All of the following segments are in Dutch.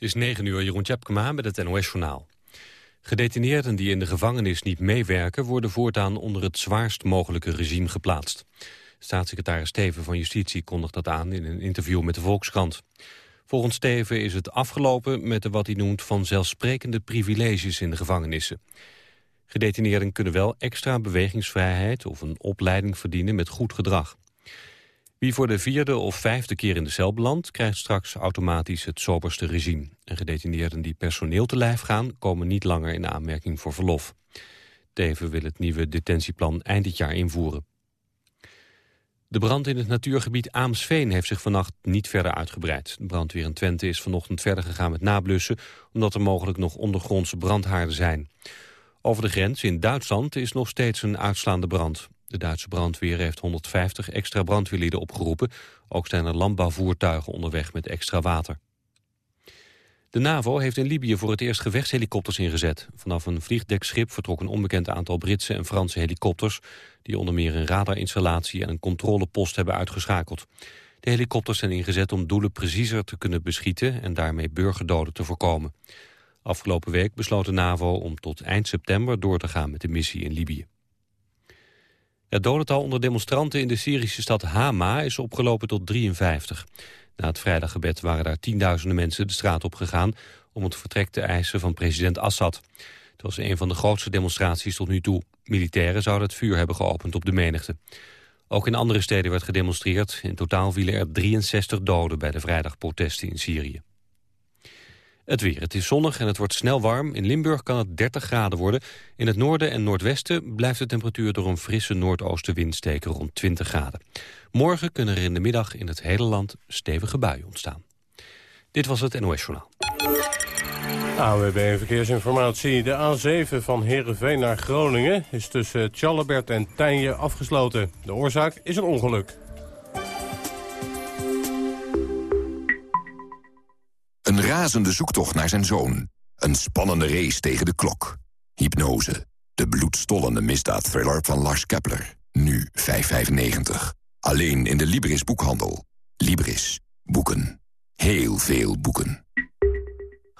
Het is 9 uur, Jeroen Tjepkema met het NOS-journaal. Gedetineerden die in de gevangenis niet meewerken... worden voortaan onder het zwaarst mogelijke regime geplaatst. Staatssecretaris Steven van Justitie kondigt dat aan... in een interview met de Volkskrant. Volgens Steven is het afgelopen met de wat hij noemt... vanzelfsprekende privileges in de gevangenissen. Gedetineerden kunnen wel extra bewegingsvrijheid... of een opleiding verdienen met goed gedrag. Wie voor de vierde of vijfde keer in de cel belandt... krijgt straks automatisch het soberste regime. En gedetineerden die personeel te lijf gaan... komen niet langer in aanmerking voor verlof. Teven wil het nieuwe detentieplan eind dit jaar invoeren. De brand in het natuurgebied Aamsveen heeft zich vannacht niet verder uitgebreid. De brandweer in Twente is vanochtend verder gegaan met nablussen... omdat er mogelijk nog ondergrondse brandhaarden zijn. Over de grens in Duitsland is nog steeds een uitslaande brand. De Duitse brandweer heeft 150 extra brandweerlieden opgeroepen. Ook zijn er landbouwvoertuigen onderweg met extra water. De NAVO heeft in Libië voor het eerst gevechtshelikopters ingezet. Vanaf een vliegdekschip vertrok een onbekend aantal Britse en Franse helikopters... die onder meer een radarinstallatie en een controlepost hebben uitgeschakeld. De helikopters zijn ingezet om doelen preciezer te kunnen beschieten... en daarmee burgerdoden te voorkomen. Afgelopen week besloot de NAVO om tot eind september door te gaan met de missie in Libië. Het dodental onder demonstranten in de Syrische stad Hama is opgelopen tot 53. Na het vrijdaggebed waren daar tienduizenden mensen de straat op gegaan... om het vertrek te eisen van president Assad. Het was een van de grootste demonstraties tot nu toe. Militairen zouden het vuur hebben geopend op de menigte. Ook in andere steden werd gedemonstreerd. In totaal vielen er 63 doden bij de vrijdagprotesten in Syrië. Het weer. Het is zonnig en het wordt snel warm. In Limburg kan het 30 graden worden. In het noorden en noordwesten blijft de temperatuur door een frisse noordoostenwind steken rond 20 graden. Morgen kunnen er in de middag in het hele land stevige buien ontstaan. Dit was het NOS Journaal. AWB Verkeersinformatie. De A7 van Heerenveen naar Groningen is tussen Tjallebert en Tijnje afgesloten. De oorzaak is een ongeluk. Een razende zoektocht naar zijn zoon. Een spannende race tegen de klok. Hypnose. De bloedstollende misdaadthriller van Lars Kepler. Nu 5,95. Alleen in de Libris boekhandel. Libris. Boeken. Heel veel boeken.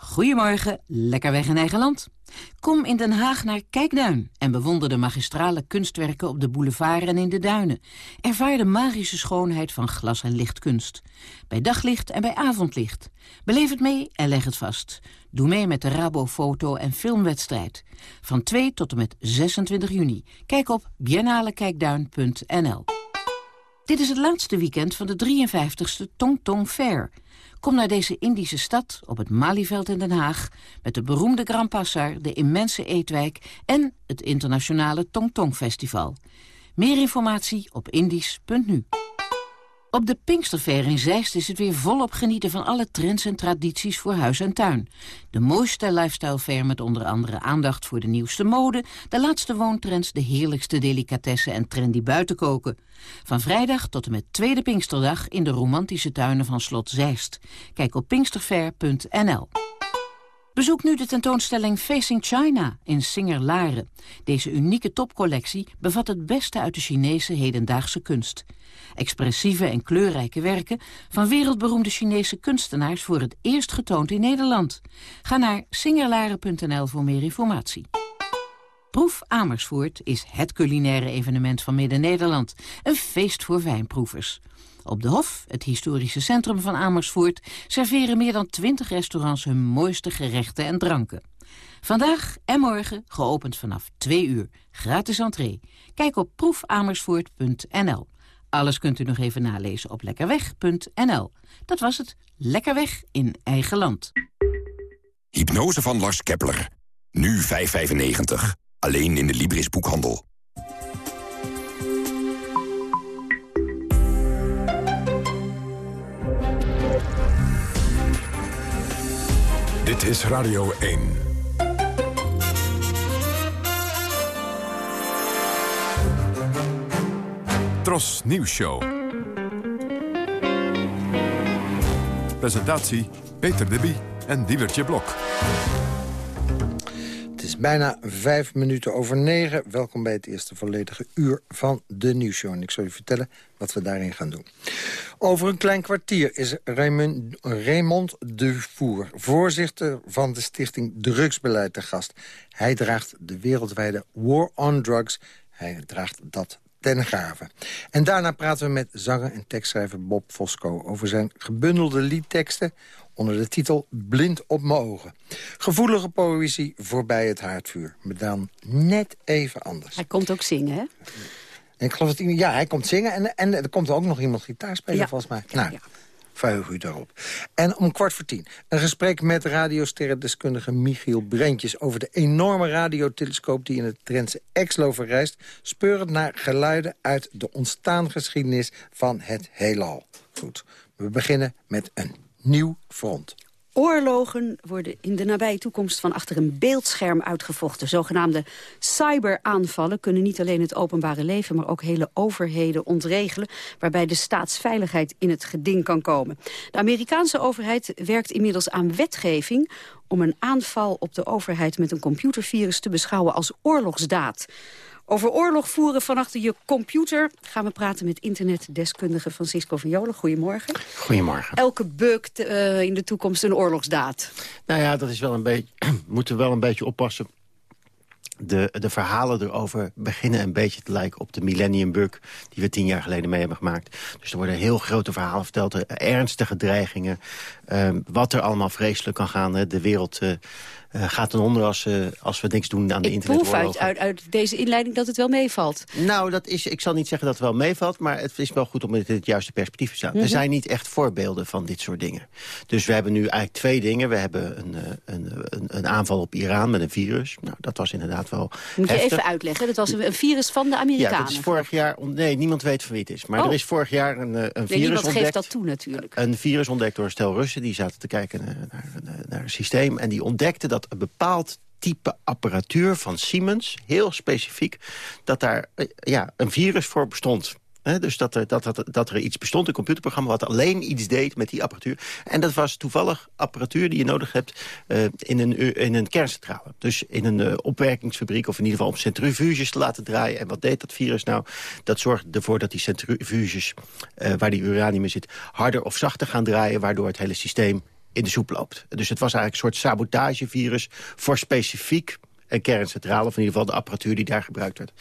Goedemorgen, lekker weg in eigen land. Kom in Den Haag naar Kijkduin en bewonder de magistrale kunstwerken op de boulevard en in de duinen. Ervaar de magische schoonheid van glas- en lichtkunst. Bij daglicht en bij avondlicht. Beleef het mee en leg het vast. Doe mee met de Rabo Foto- en Filmwedstrijd. Van 2 tot en met 26 juni. Kijk op biennalekijkduin.nl Dit is het laatste weekend van de 53ste Tong Tong Fair... Kom naar deze Indische stad op het Malieveld in Den Haag... met de beroemde Grand de immense eetwijk... en het internationale Tong Tong Festival. Meer informatie op indisch.nu. Op de Pinksterfair in Zeist is het weer volop genieten van alle trends en tradities voor huis en tuin. De mooiste lifestyle fair met onder andere aandacht voor de nieuwste mode, de laatste woontrends, de heerlijkste delicatessen en trendy buitenkoken. Van vrijdag tot en met tweede Pinksterdag in de romantische tuinen van Slot Zeist. Kijk op pinksterfair.nl. Bezoek nu de tentoonstelling Facing China in Singer Laren. Deze unieke topcollectie bevat het beste uit de Chinese hedendaagse kunst. Expressieve en kleurrijke werken van wereldberoemde Chinese kunstenaars voor het eerst getoond in Nederland. Ga naar singerlaren.nl voor meer informatie. Proef Amersfoort is het culinaire evenement van Midden-Nederland. Een feest voor wijnproevers. Op de Hof, het historische centrum van Amersfoort... serveren meer dan twintig restaurants hun mooiste gerechten en dranken. Vandaag en morgen geopend vanaf 2 uur. Gratis entree. Kijk op proefamersfoort.nl. Alles kunt u nog even nalezen op lekkerweg.nl. Dat was het. Lekker weg in eigen land. Hypnose van Lars Kepler. Nu 5,95. Alleen in de Libris boekhandel. Dit is Radio 1. Tros Nieuws Show. Presentatie Peter de Bie en Diewertje Blok bijna vijf minuten over negen. Welkom bij het eerste volledige uur van de nieuwsshow. En ik zal u vertellen wat we daarin gaan doen. Over een klein kwartier is Raymond, Raymond Dufour... voorzitter van de stichting Drugsbeleid te gast. Hij draagt de wereldwijde War on Drugs. Hij draagt dat ten gave. En daarna praten we met zanger en tekstschrijver Bob Fosco... over zijn gebundelde liedteksten onder de titel Blind op mijn ogen. Gevoelige poëzie voorbij het haardvuur. Maar dan net even anders. Hij komt ook zingen, hè? ik geloof dat ja, hij komt zingen en, en er komt ook nog iemand gitaar spelen, volgens mij. Nou, ja. verheug u daarop. En om kwart voor tien, een gesprek met radiosterrendeskundige Michiel Brentjes... over de enorme radiotelescoop die in het Drentse Exlo verrijst... speurend naar geluiden uit de ontstaangeschiedenis van het heelal. Goed, we beginnen met een nieuw front. Oorlogen worden in de nabije toekomst van achter een beeldscherm uitgevochten. Zogenaamde cyberaanvallen kunnen niet alleen het openbare leven... maar ook hele overheden ontregelen... waarbij de staatsveiligheid in het geding kan komen. De Amerikaanse overheid werkt inmiddels aan wetgeving... om een aanval op de overheid met een computervirus te beschouwen als oorlogsdaad. Over oorlog voeren van achter je computer gaan we praten met internetdeskundige Francisco van Jolen. Goedemorgen. Goedemorgen. Elke beuk uh, in de toekomst een oorlogsdaad. Nou ja, dat is wel een beetje, moeten we wel een beetje oppassen. De, de verhalen erover beginnen een beetje te lijken op de Millennium Bug... die we tien jaar geleden mee hebben gemaakt. Dus er worden heel grote verhalen verteld, ernstige dreigingen... Uh, wat er allemaal vreselijk kan gaan. Hè. De wereld uh, uh, gaat ten onder als, uh, als we niks doen aan de internet. Ik uit, uit, uit, deze inleiding dat het wel meevalt. Nou, dat is, ik zal niet zeggen dat het wel meevalt... maar het is wel goed om het in het juiste perspectief te staan. Er mhm. zijn niet echt voorbeelden van dit soort dingen. Dus we hebben nu eigenlijk twee dingen. We hebben een, uh, een, een, een, aanval op Iran met een virus. Nou, dat was inderdaad wel Moet je even uitleggen? Dat was een, virus van de Amerikanen. Ja, dat is vorig jaar... Nee, niemand weet van wie het is. Maar oh. er is vorig jaar een, een virus nee, ontdekt. geeft dat toe natuurlijk. Een virus ontdekt door een stel Russen. Die zaten te kijken naar, naar, naar een systeem. En die ontdekten dat een bepaald type apparatuur van Siemens, heel specifiek, dat daar eh, ja, een virus voor bestond. dus dat er, dat, dat, dat er iets bestond, een computerprogramma... wat alleen iets deed met die apparatuur. En dat was toevallig apparatuur die je nodig hebt uh, in, een, in een kerncentrale. Dus in een uh, opwerkingsfabriek of in ieder geval om centrifuges te laten draaien. En wat deed dat virus nou? Dat zorgde ervoor dat die centrifuges, waar die uranium in zit... harder of zachter gaan draaien, waardoor het hele systeem in de soep loopt. Dus het was eigenlijk een soort sabotagevirus voor specifiek een kerncentrale, of in ieder geval de apparatuur die daar gebruikt werd.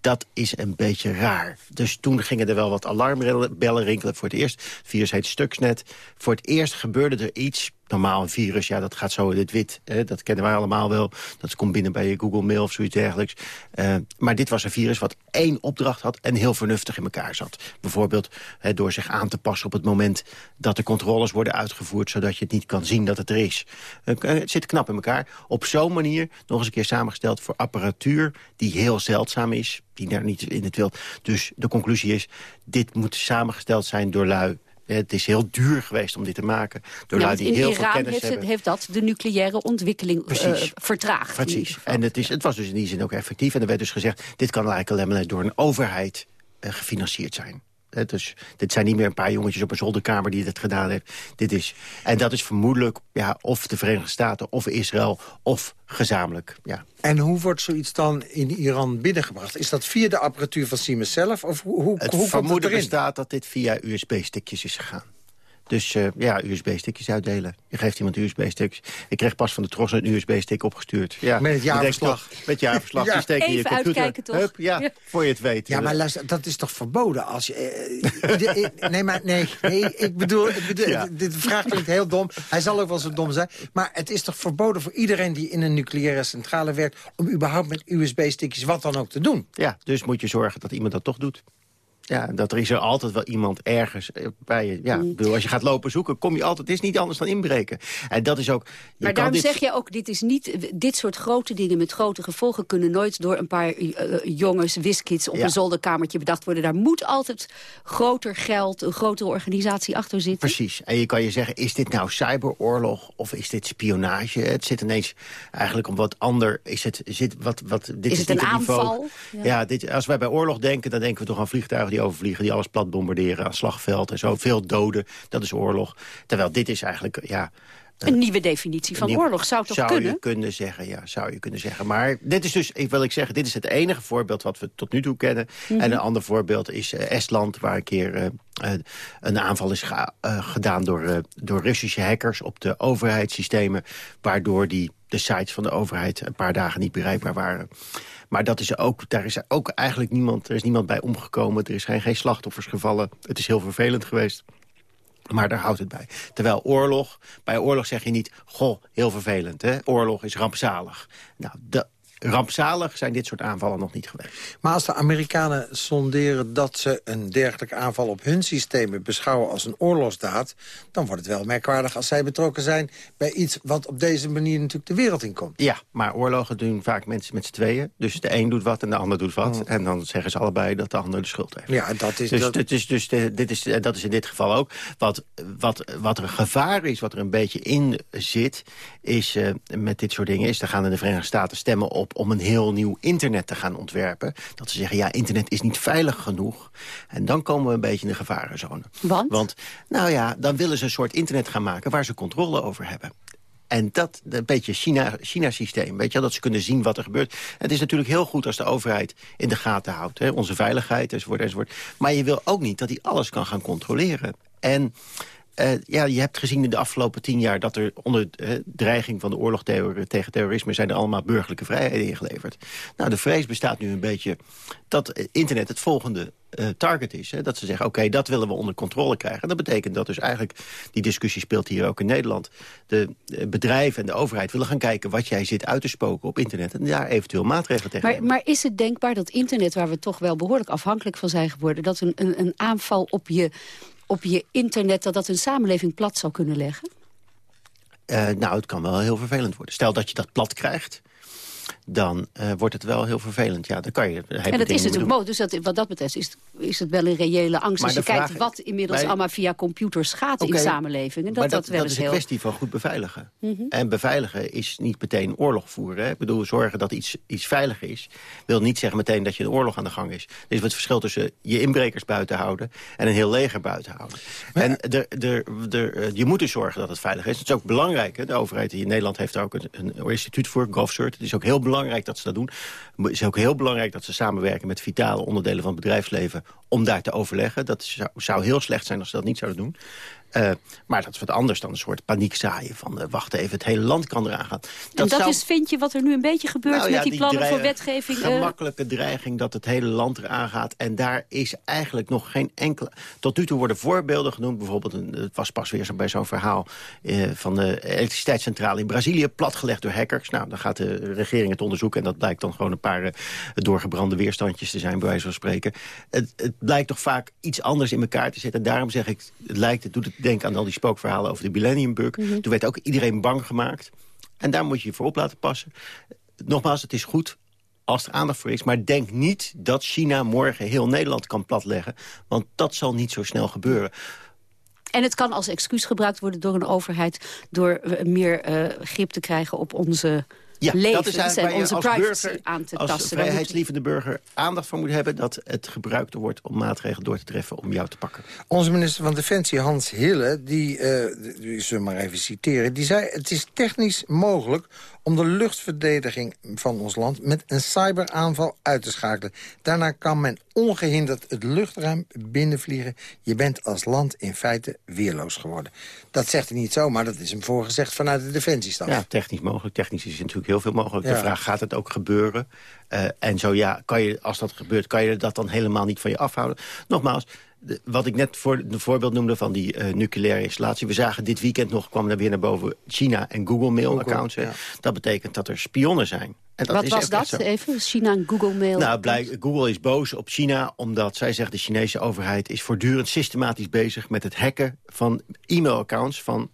Dat is een beetje raar. Dus toen gingen er wel wat alarmbellen rinkelen voor het eerst. Het virus heet Stuxnet. Voor het eerst gebeurde er iets normaal een virus, ja, dat gaat zo in het wit. Hè, dat kennen wij allemaal wel. Dat komt binnen bij je Google Mail of zoiets dergelijks. Uh, maar dit was een virus wat één opdracht had en heel vernuftig in elkaar zat. Bijvoorbeeld hè, door zich aan te passen op het moment dat de controles worden uitgevoerd... zodat je het niet kan zien dat het er is. Uh, het zit knap in elkaar. Op zo'n manier, nog eens een keer samengesteld voor apparatuur... die heel zeldzaam is, die daar niet in het wild. Dus de conclusie is, dit moet samengesteld zijn door lui het is heel duur geweest om dit te maken. Door ja, die heel Iran veel kennis heeft, hebben. heeft dat de nucleaire ontwikkeling uh, vertraagd. Precies. En het, is, het was dus in die zin ook effectief. En er werd dus gezegd, dit kan eigenlijk alleen maar door een overheid uh, gefinancierd zijn. Dus dit zijn niet meer een paar jongetjes op een zolderkamer die dit gedaan heeft. Dit is, en dat is vermoedelijk ja, of de Verenigde Staten of Israël of gezamenlijk. Ja. En hoe wordt zoiets dan in Iran binnengebracht? Is dat via de apparatuur van Siemens zelf? Of hoe, hoe, het hoe vermoeden bestaat dat dit via USB-stickjes is gegaan. Dus uh, ja, USB-stickjes uitdelen. Je geeft iemand USB-sticks. Ik kreeg pas van de Tros een USB-stick opgestuurd. Ja, met het jaarverslag. Met het jaarverslag. ja. Die steek in je computer. toch? Hup, ja, ja, voor je het weet. Ja, maar luister, dat is toch verboden als je... Uh, nee, maar nee, nee, ik bedoel, ik bedoel ja. dit vraag klinkt heel dom. Hij zal ook wel zo dom zijn. Maar het is toch verboden voor iedereen die in een nucleaire centrale werkt... om überhaupt met USB-stickjes wat dan ook te doen? Ja, dus moet je zorgen dat iemand dat toch doet. Ja, dat er is er altijd wel iemand ergens eh, bij je. Ja, mm. bedoel, als je gaat lopen zoeken, kom je altijd. Het is niet anders dan inbreken. En dat is ook. maar daarom zeg je ook, dit is niet. Dit soort grote dingen met grote gevolgen kunnen nooit door een paar uh, jongens, wiskids op een zolderkamertje bedacht worden. Daar moet altijd groter geld, een grotere organisatie achter zitten. Precies. En je kan je zeggen, is dit nou cyberoorlog of is dit spionage? Het zit ineens eigenlijk om wat ander. Is het, zit, wat, wat, dit is, is het een aanval? Ja, ja dit, als wij bij oorlog denken, dan denken we toch aan vliegtuigen die die overvliegen, die alles plat bombarderen... aan slagveld en zo, veel doden, dat is oorlog. Terwijl dit is eigenlijk, ja... Een nieuwe definitie van oorlog zou toch zou kunnen? je kunnen zeggen, ja, zou je kunnen zeggen. Maar dit is dus, ik wil ik zeggen, dit is het enige voorbeeld wat we tot nu toe kennen. Mhm. En een ander voorbeeld is eh, Estland, waar een keer eh, eh, een aanval is eh, gedaan door, eh, door Russische hackers op de overheidssystemen, waardoor die, de sites van de overheid een paar dagen niet bereikbaar waren. Maar dat is ook, daar is ook eigenlijk niemand, er is niemand bij omgekomen. Er zijn geen slachtoffers gevallen. Het is heel vervelend geweest. Maar daar houdt het bij. Terwijl oorlog, bij oorlog zeg je niet... goh, heel vervelend, hè? oorlog is rampzalig. Nou, de, rampzalig zijn dit soort aanvallen nog niet geweest. Maar als de Amerikanen sonderen dat ze een dergelijke aanval op hun systemen beschouwen als een oorlogsdaad, dan wordt het wel merkwaardig als zij betrokken zijn bij iets wat op deze manier natuurlijk de wereld in komt. Ja, maar oorlogen doen vaak mensen met z'n tweeën. Dus de een doet wat en de ander doet wat. En dan zeggen ze allebei dat de ander de schuld heeft. Ja, dat is... Dus, dat, dus de, dit is, dat is in dit geval ook. Wat, wat, wat er gevaar is, wat er een beetje in zit... is eh, met dit soort dingen... is, dan gaan in de Verenigde Staten stemmen op... om een heel nieuw internet te gaan ontwerpen. Dat ze zeggen, ja, internet is niet veilig genoeg. En dan komen we een beetje in de gevarenzone. Want? Want, nou ja, dan willen ze een soort internet gaan maken... waar ze controle over hebben. En dat, een beetje China- China-systeem, weet je wel, dat ze kunnen zien wat er gebeurt. Het is natuurlijk heel goed als de overheid in de gaten houdt. Hè, onze veiligheid enzovoort, enzovoort. Maar je wil ook niet dat hij alles kan gaan controleren. En eh, ja, je hebt gezien in de afgelopen tien jaar... dat er onder eh, dreiging van de oorlog tegen terrorisme... zijn er allemaal burgerlijke vrijheden ingeleverd. Nou, de vrees bestaat nu een beetje dat internet het volgende eh, target is. Hè? Dat ze zeggen, oké, dat willen we onder controle krijgen. Dat betekent dat dus eigenlijk, die discussie speelt hier ook in Nederland... de bedrijven en de overheid willen gaan kijken... wat jij zit uit te spoken op internet... en daar eventueel maatregelen tegen Maar, nemen. maar is het denkbaar dat internet, waar we toch wel behoorlijk afhankelijk van zijn geworden... dat een, een, een aanval op je, op je internet, dat dat een samenleving plat zou kunnen leggen? Eh, nou, het kan wel heel vervelend worden. Stel dat je dat plat krijgt, dan eh, wordt het wel heel vervelend. Ja, dan kan je... En dat is natuurlijk mooi. Dus dat, wat dat betreft is, is het wel een reële angst. Maar Als je de kijkt wat inmiddels allemaal via computers gaat in samenlevingen. Dat dat, dat, wel dat eens is een heel... kwestie van goed beveiligen. Mhm. En beveiligen is niet meteen oorlog voeren. Hè? Ik bedoel, zorgen dat iets, iets veilig is... wil niet zeggen meteen dat je een oorlog aan de gang is. Er is wat verschil tussen je inbrekers buiten houden... en een heel leger buiten houden. En er, er, eh, je moet dus zorgen dat het veilig is. Het is ook belangrijk. Hè? De overheid hier in Nederland heeft daar ook een, een instituut voor, GovCert. Het is ook heel belangrijk dat ze dat doen. Het is ook heel belangrijk dat ze samenwerken met vitale onderdelen van het bedrijfsleven... om daar te overleggen. Dat zou, zou heel slecht zijn als ze dat niet zouden doen. Eh, maar dat is wat anders dan een soort paniek zaaien van... eh, wacht even, het hele land kan eraan gaan. en dat zou- is, vind je, wat er nu een beetje gebeurt nou ja, met die plannen voor wetgeving? eh, Gemakkelijke dreiging dat het hele land eraan gaat. En daar is eigenlijk nog geen enkele... Tot nu toe worden voorbeelden genoemd. Bijvoorbeeld, een, het was pas weer zo, bij zo'n verhaal... Van de elektriciteitscentrale in Brazilië... platgelegd door hackers. Nou, dan gaat de regering het onderzoeken... en dat blijkt dan gewoon een paar doorgebrande weerstandjes te zijn... bij wijze van spreken. Het, het blijkt toch vaak iets anders in elkaar te zitten. En daarom zeg ik, het lijkt, het doet het denken aan al die spookverhalen... over de Millennium Bug. Mhm. Toen werd ook iedereen bang gemaakt. En daar moet je je voor op laten passen. Nogmaals, het is goed als er aandacht voor is. Maar denk niet dat China morgen heel Nederland kan platleggen. Want dat zal niet zo snel gebeuren. En het kan als excuus gebruikt worden door een overheid... door eh, meer eh, grip te krijgen op onze Ja, levens dat is eigenlijk en onze als privacy burger, aan te als tasten. Moet- vrijheidslievende burger aandacht voor moet hebben... dat het gebruikt wordt om maatregelen door te treffen om jou te pakken. Onze minister van Defensie, Hans Hille, die, eh die zullen we maar even citeren... die zei, het is technisch mogelijk om de luchtverdediging van ons land... met een cyberaanval uit te schakelen. Daarna kan men ongehinderd het luchtruim binnenvliegen. Je bent als land in feite weerloos geworden. Dat zegt hij niet zo, maar dat is hem voorgezegd vanuit de defensiestaf. Ja, technisch mogelijk. Technisch is natuurlijk heel veel mogelijk. Ja. De vraag, gaat het ook gebeuren? Eh, en zo ja, kan je, als dat gebeurt, kan je dat dan helemaal niet van je afhouden? Nogmaals, de- wat ik net voor een voorbeeld noemde van die eh, nucleaire installatie. We zagen dit weekend nog, kwam er weer naar boven China en Google mail-accounts. ja. Dat betekent dat er spionnen zijn. En dat Wat is was dat even? China en Google Mail? Nou, blijk, Google is boos op China omdat zij zegt... de Chinese overheid is voortdurend systematisch bezig... met het hacken van e-mailaccounts van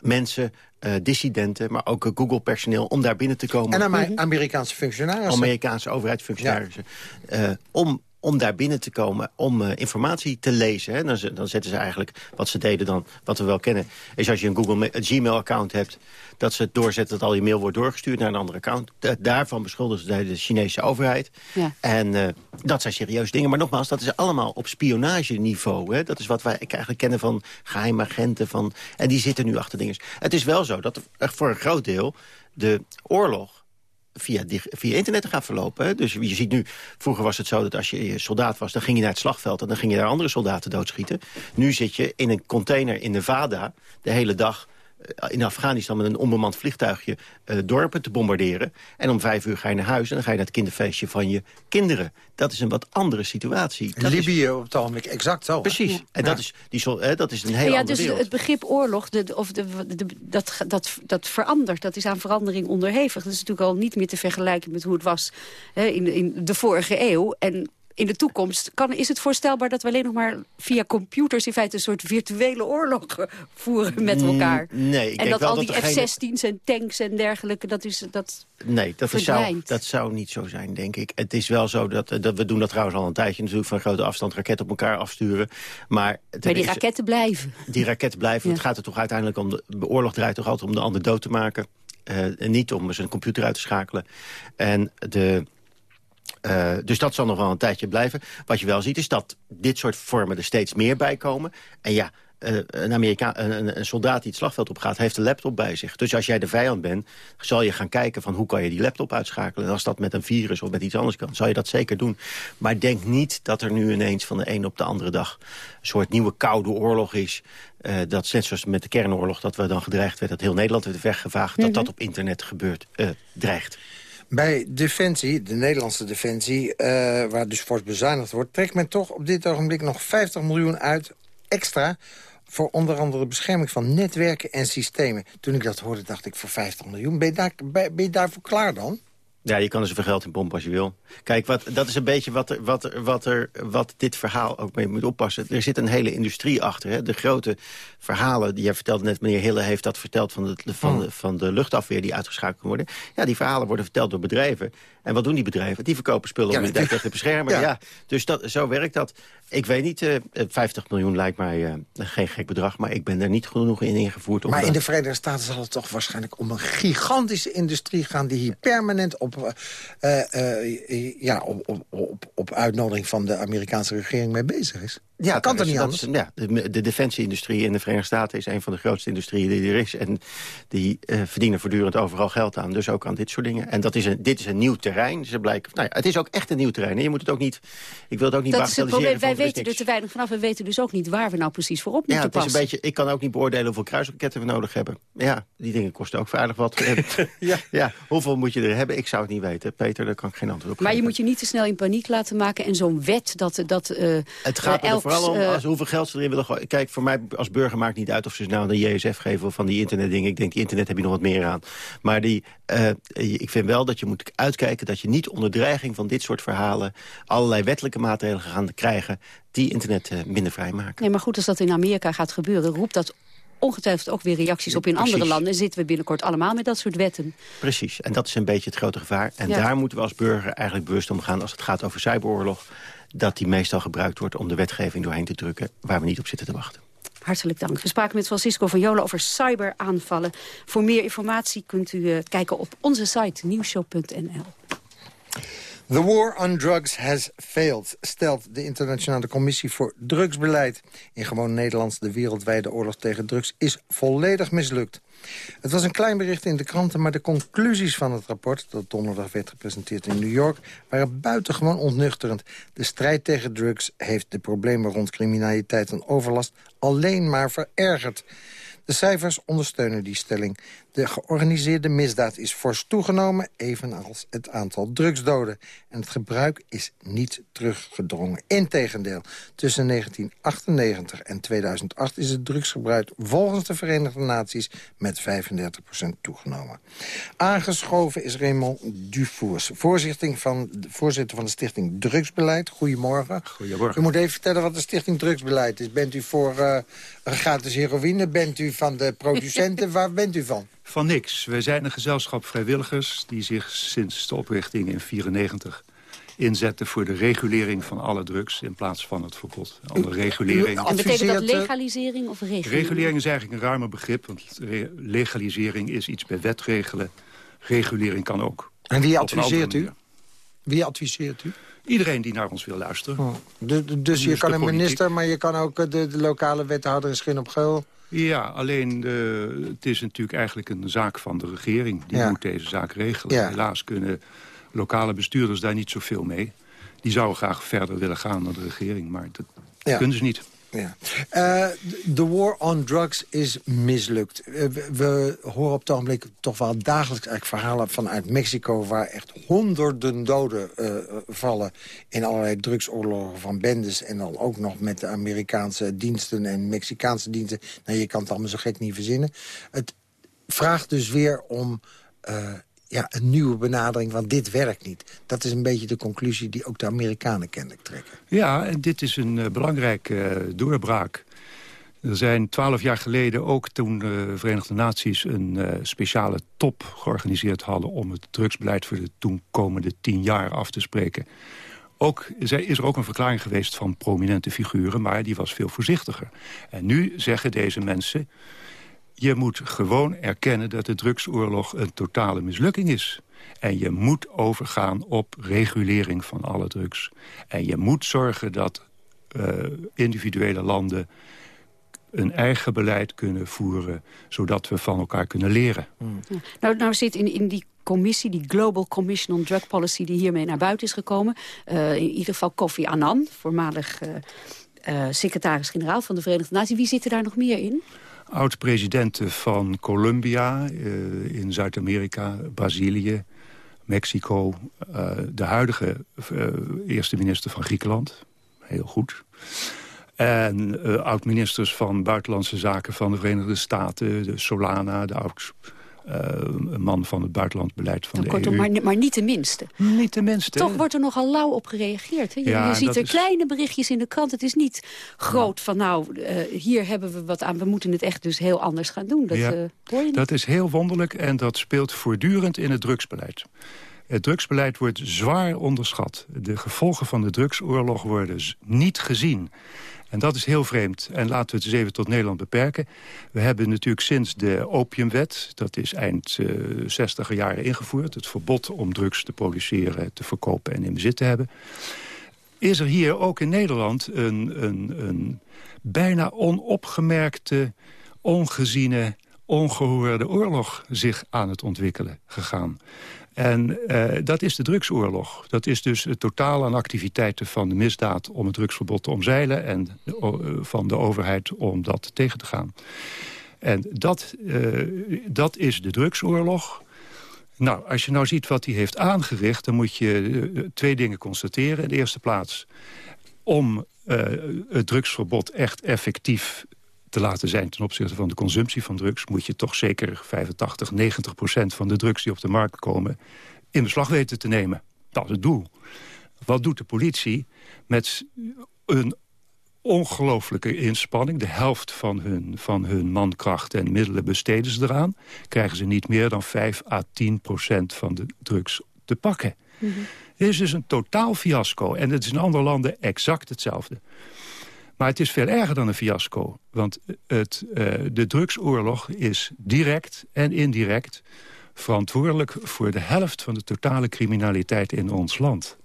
mensen, eh, dissidenten... maar ook eh, Google-personeel om daar binnen te komen. En aan mijn Amerikaanse functionarissen. Amerikaanse overheidsfunctionarissen. eh, om, om daar binnen te komen, om uh, informatie te lezen. Hè. Dan, dan, zetten ze eigenlijk wat ze deden dan, wat we wel kennen... is als je een Google Gmail-account hebt... dat ze het doorzetten dat al je mail wordt doorgestuurd naar een andere account. daarvan beschuldigen ze de Chinese overheid. Ja. En uh, dat zijn serieuze dingen. Maar nogmaals, dat is allemaal op spionageniveau. Hè. Dat is wat wij eigenlijk kennen van geheimagenten. Van, en die zitten nu achter dingen. Het is wel zo dat er voor een groot deel de oorlog via, via internet gaan verlopen. Dus je ziet nu, vroeger was het zo dat als je soldaat was... dan ging je naar het slagveld en dan ging je daar andere soldaten doodschieten. Nu zit je in een container in Nevada de hele dag eh, in Afghanistan met een onbemand vliegtuigje uh, dorpen te bombarderen. En om vijf uur ga je naar huis en dan ga je naar het kinderfeestje van je kinderen. Dat is een wat andere situatie. Dat Libië op het ogenblik, exact zo. Precies. En dat, is, die, uh, dat is een hele ja, andere dus het begrip oorlog, de, of de, dat, dat, dat verandert. Dat is aan verandering onderhevig. Dat is natuurlijk al niet meer te vergelijken met hoe het was in, in de vorige eeuw. En in de toekomst kan, is het voorstelbaar dat we alleen nog maar via computers... in feite een soort virtuele oorlog voeren met mm, elkaar. Nee, ik en denk dat al die F-16's en tanks en dergelijke, dat is... Dat nee, dat, zou, dat zou niet zo zijn, denk ik. Het is wel zo, dat, dat we doen dat trouwens al een tijdje... natuurlijk van grote afstand raketten op elkaar afsturen. Maar, maar die raketten blijven. Die raketten blijven. Het gaat er toch uiteindelijk om... De, oorlog draait toch altijd om de ander dood te maken. Uh, niet om zijn computer uit te schakelen. En de uh, dus dat zal nog wel een tijdje blijven. Wat je wel ziet is dat dit soort vormen er steeds meer bij komen. En ja, uh, een, Amerikaan, een, een, soldaat die het slagveld op gaat, heeft een laptop bij zich. Dus als jij de vijand bent, zal je gaan kijken van hoe kan je die laptop uitschakelen. En als dat met een virus of met iets anders kan, zal je dat zeker doen. Maar denk niet dat er nu ineens van de een op de andere dag... een soort nieuwe koude oorlog is. Uh, dat net zoals met de kernoorlog, dat we dan gedreigd werd... dat heel Nederland werd weggevaagd, dat mhm. dat op internet gebeurt, uh, dreigt. Bij Defensie, de Nederlandse Defensie, uh, waar dus fors bezuinigd wordt... trekt men toch op dit ogenblik nog 50 miljoen uit extra voor onder andere bescherming van netwerken en systemen. Toen ik dat hoorde, dacht ik voor 50 miljoen. Ben daar, ben je daarvoor klaar dan? Ja, je kan er zoveel geld in pompen als je wil. Kijk, wat, dat is een beetje wat, er, wat, er, wat, er, wat dit verhaal ook mee moet oppassen. Er zit een hele industrie achter. Hè. De grote verhalen, die jij vertelde net, meneer Hille heeft dat verteld... van de, van, de, van de luchtafweer die uitgeschakeld worden. Ja, die verhalen worden verteld door bedrijven. En wat doen die bedrijven? Die verkopen spullen om je te beschermen. Ja. dus dat, zo werkt dat. Ik weet niet, uh, eh, 50 miljoen lijkt mij uh, geen gek bedrag... maar ik ben er niet genoeg in ingevoerd. Maar in de Verenigde Staten zal het toch waarschijnlijk om een gigantische industrie gaan... die hier permanent op, uh, ja, op, op, op, op uitnodiging van de Amerikaanse regering mee bezig is. Ja, dat kan toch niet anders? ja, de, de defensieindustrie in de Verenigde Staten is een van de grootste industrieën die er is. En die uh, verdienen voortdurend overal geld aan. Dus ook aan dit soort dingen. En dat is een, dit is een nieuw terrein. Ze blijken, nou ja, het is ook echt een nieuw terrein. En je moet het ook niet, ik wil het ook niet dat is het probleem. Wij weten er te weinig vanaf. We weten dus ook niet waar we nou precies voor op moeten ja, het passen. Is een beetje, ik kan ook niet beoordelen hoeveel kruisraketten we nodig hebben. Ja, die dingen kosten ook veilig wat. ja. ja, hoeveel moet je er hebben? Ik zou het niet weten. Peter, daar kan ik geen antwoord op Maar je moet je niet te snel in paniek laten maken. En zo'n wet dat... dat uh, het gaat uh, vooral om als, hoeveel geld ze erin willen gooien. Kijk, voor mij als burger maakt niet uit of ze nou de JSF geven... of van die internetdingen. Ik denk, die internet heb je nog wat meer aan. Maar die, uh, ik vind wel dat je moet uitkijken... dat je niet onder dreiging van dit soort verhalen... allerlei wettelijke maatregelen gaan krijgen... die internet minder vrij maken. Nee, maar goed, als dat in Amerika gaat gebeuren... roept dat ongetwijfeld ook weer reacties op in andere landen. En zitten we binnenkort allemaal met dat soort wetten. Precies, en dat is een beetje het grote gevaar. En daar moeten we als burger eigenlijk bewust om gaan... als het gaat over cyberoorlog dat die meestal gebruikt wordt om de wetgeving doorheen te drukken... waar we niet op zitten te wachten. Hartelijk dank. We spraken met Francisco van Jola over cyberaanvallen. Voor meer informatie kunt u uh, kijken op onze site nieuwshow.nl. The war on drugs has failed, stelt de Internationale Commissie voor Drugsbeleid. In gewoon Nederlands, de wereldwijde oorlog tegen drugs is volledig mislukt. Het was een klein bericht in de kranten, maar de conclusies van het rapport... dat donderdag werd gepresenteerd in New York, waren buitengewoon ontnuchterend. De strijd tegen drugs heeft de problemen rond criminaliteit en overlast alleen maar verergerd. De cijfers ondersteunen die stelling. De georganiseerde misdaad is fors toegenomen, evenals het aantal drugsdoden. En het gebruik is niet teruggedrongen. Integendeel, tussen 1998 en 2008 is het drugsgebruik volgens de Verenigde Naties met 35% toegenomen. Aangeschoven is Raymond Dufours, voorzitter van, voorzitter van de Stichting Drugsbeleid. Goedemorgen. Goedemorgen. U moet even vertellen wat de Stichting Drugsbeleid is. Bent u voor uh, gratis heroïne? Bent u van de producenten? Waar bent u van? Van niks. Wij zijn een gezelschap vrijwilligers... die zich sinds de oprichting in 1994 inzetten voor de regulering van alle drugs... in plaats van het verbod. Alle regulering. En betekent dat legalisering of regulering? Regulering is eigenlijk een ruimer begrip. Want legalisering is iets bij wet regelen. Regulering kan ook. En wie adviseert u? Wie adviseert u? Iedereen die naar ons wil luisteren. Oh. dus, dus je kan een minister, maar je kan ook de, de lokale wethouder in Schin op Geul... Ja, alleen uh, het is natuurlijk eigenlijk een zaak van de regering. Die moet deze zaak regelen. Helaas kunnen lokale bestuurders daar niet zoveel mee. Die zouden graag verder willen gaan dan de regering, maar dat kunnen ze niet. Ja. Uh, de war on drugs is mislukt. Uh, we, horen op het ogenblik toch wel dagelijks eigenlijk verhalen vanuit Mexico... waar echt honderden doden uh, vallen in allerlei drugsoorlogen van bendes... en dan ook nog met de Amerikaanse diensten en Mexicaanse diensten. Nou, je kan het allemaal zo gek niet verzinnen. Het vraagt dus weer om ja, een nieuwe benadering, want dit werkt niet. Dat is een beetje de conclusie die ook de Amerikanen kennelijk trekken. Ja, en dit is een uh, belangrijke uh, doorbraak. Er zijn twaalf jaar geleden ook toen de Verenigde Naties... een speciale top georganiseerd hadden... om het drugsbeleid voor de toekomende tien jaar af te spreken. Ook is er ook een verklaring geweest van prominente figuren... maar die was veel voorzichtiger. En nu zeggen deze mensen je moet gewoon erkennen dat de drugsoorlog een totale mislukking is. En je moet overgaan op regulering van alle drugs. En je moet zorgen dat uh, individuele landen een eigen beleid kunnen voeren... zodat we van elkaar kunnen leren. Hmm. Nou, nou zit in, in die commissie, die Global Commission on Drug Policy... die hiermee naar buiten is gekomen. Uh, in ieder geval Kofi Annan, voormalig uh, secretaris-generaal van de Verenigde Naties. Wie zit er daar nog meer in? Oud-presidenten van Colombia uh, in Zuid-Amerika, Brazilië, Mexico. Uh, de huidige uh, eerste minister van Griekenland. Heel goed. En oud-ministers van Buitenlandse Zaken van de Verenigde Staten. De Solana, de oud uh, een man van het buitenlandbeleid van nou, de kortom, EU. Maar, maar niet de minste. Niet de minste. Toch wordt er nogal lauw op gereageerd. Hè? Je, je ziet er kleine berichtjes in de krant. Het is niet groot van nou, uh, hier hebben we wat aan. We moeten het echt dus heel anders gaan doen. Dat, ja, uh, hoor je niet? dat is heel wonderlijk en dat speelt voortdurend in het drugsbeleid. Het drugsbeleid wordt zwaar onderschat. De gevolgen van de drugsoorlog worden niet gezien. En dat is heel vreemd. En laten we het eens even tot Nederland beperken. We hebben natuurlijk sinds de opiumwet, dat is eind uh, eh, 60 jaren ingevoerd... het verbod om drugs te produceren, te verkopen en in bezit te hebben... is er hier ook in Nederland een, een, een bijna onopgemerkte, ongeziene ongehoorde oorlog zich aan het ontwikkelen gegaan. En uh, dat is de drugsoorlog. Dat is dus het totaal aan activiteiten van de misdaad... om het drugsverbod te omzeilen... en uh, van de overheid om dat tegen te gaan. En dat, uh, dat is de drugsoorlog. Nou, als je nou ziet wat hij heeft aangericht... dan moet je twee dingen constateren. In de eerste plaats, om het drugsverbod echt effectief te laten zijn ten opzichte van de consumptie van drugs... moet je toch zeker 85, 90 procent van de drugs die op de markt komen... in beslag weten te nemen. Dat is het doel. Wat doet de politie met een ongelooflijke inspanning. De helft van hun, van hun mankracht en middelen besteden ze eraan. Krijgen ze niet meer dan 5 à 10 procent van de drugs te pakken. Mm Dit is dus een totaal fiasco. En het is in andere landen exact hetzelfde. Maar het is veel erger dan een fiasco. Want het, uh, de drugsoorlog is direct en indirect verantwoordelijk voor de helft van de totale criminaliteit in ons land.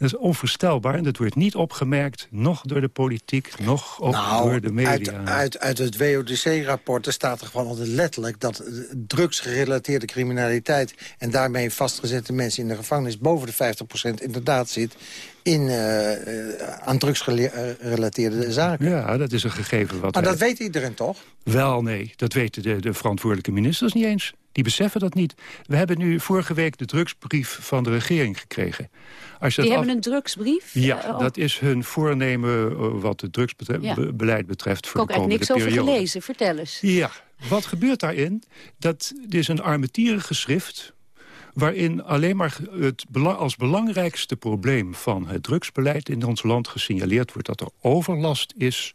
Dat is onvoorstelbaar en dat wordt niet opgemerkt... nog door de politiek, nog ook nou, door de media. Uit, uit, uit het WODC-rapport staat er gewoon altijd letterlijk... dat drugsgerelateerde criminaliteit... en daarmee vastgezette mensen in de gevangenis... boven de 50% inderdaad zit in, uh, aan drugsgerelateerde zaken. Ja, dat is een gegeven wat Maar dat weet iedereen toch? Wel, nee. Dat weten de, de verantwoordelijke ministers niet eens. Die beseffen dat niet. We hebben nu vorige week de drugsbrief van de regering gekregen. Als je Die hebben een drugsbrief? Ja, uh, dat is hun voornemen wat het drugsbeleid betreft voor de komende periode. Ik heb niks over gelezen, vertel eens. Ja, wat gebeurt daarin? Dat is een armetierig geschrift waarin alleen maar het als belangrijkste probleem van het drugsbeleid in ons land gesignaleerd wordt dat er overlast is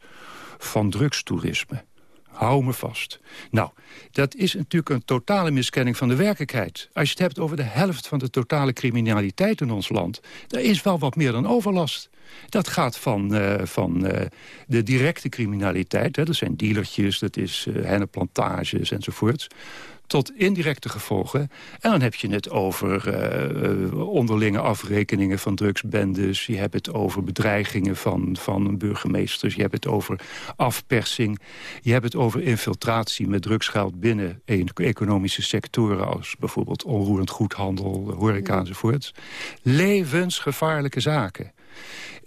van drugstoerisme. Hou me vast. Nou, dat is natuurlijk een totale miskenning van de werkelijkheid. Als je het hebt over de helft van de totale criminaliteit in ons land... daar is wel wat meer dan overlast. Dat gaat van, uh, van uh, de directe criminaliteit. Hè, dat zijn dealertjes, dat is uh, hennenplantages enzovoorts tot indirecte gevolgen. En dan heb je het over uh, onderlinge afrekeningen van drugsbendes. Je hebt het over bedreigingen van, van burgemeesters. Je hebt het over afpersing. Je hebt het over infiltratie met drugsgeld binnen economische sectoren... als bijvoorbeeld onroerend goedhandel, horeca enzovoorts. Levensgevaarlijke zaken.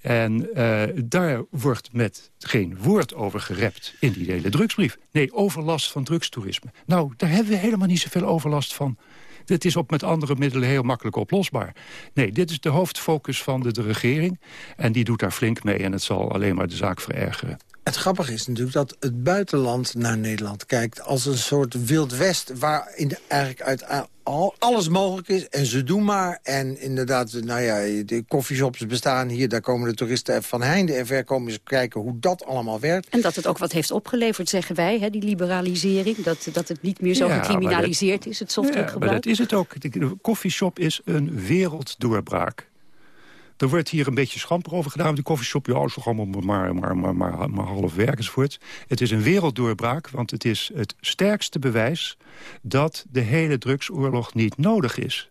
En uh, daar wordt met geen woord over gerept in die hele drugsbrief. Nee, overlast van drugstoerisme. Nou, daar hebben we helemaal niet zoveel overlast van. Dit is op met andere middelen heel makkelijk oplosbaar. Nee, dit is de hoofdfocus van de, de regering. En die doet daar flink mee en het zal alleen maar de zaak verergeren. Het grappige is natuurlijk dat het buitenland naar Nederland kijkt... als een soort Wild West waarin eigenlijk uit alles mogelijk is. En ze doen maar. En inderdaad, nou ja, de koffieshops bestaan hier. Daar komen de toeristen van heinde en ver komen eens kijken hoe dat allemaal werkt. En dat het ook wat heeft opgeleverd, zeggen wij, hè, die liberalisering. Dat, dat het niet meer zo gecriminaliseerd is, het softwaregebruik. Ja, maar dat is het ook. De koffieshop is een werelddoorbraak. Er wordt hier een beetje schamper over gedaan. De koffieshop, ja, is allemaal maar, maar, maar, maar, maar half werk enzovoort. Het is een werelddoorbraak, want het is het sterkste bewijs... dat de hele drugsoorlog niet nodig is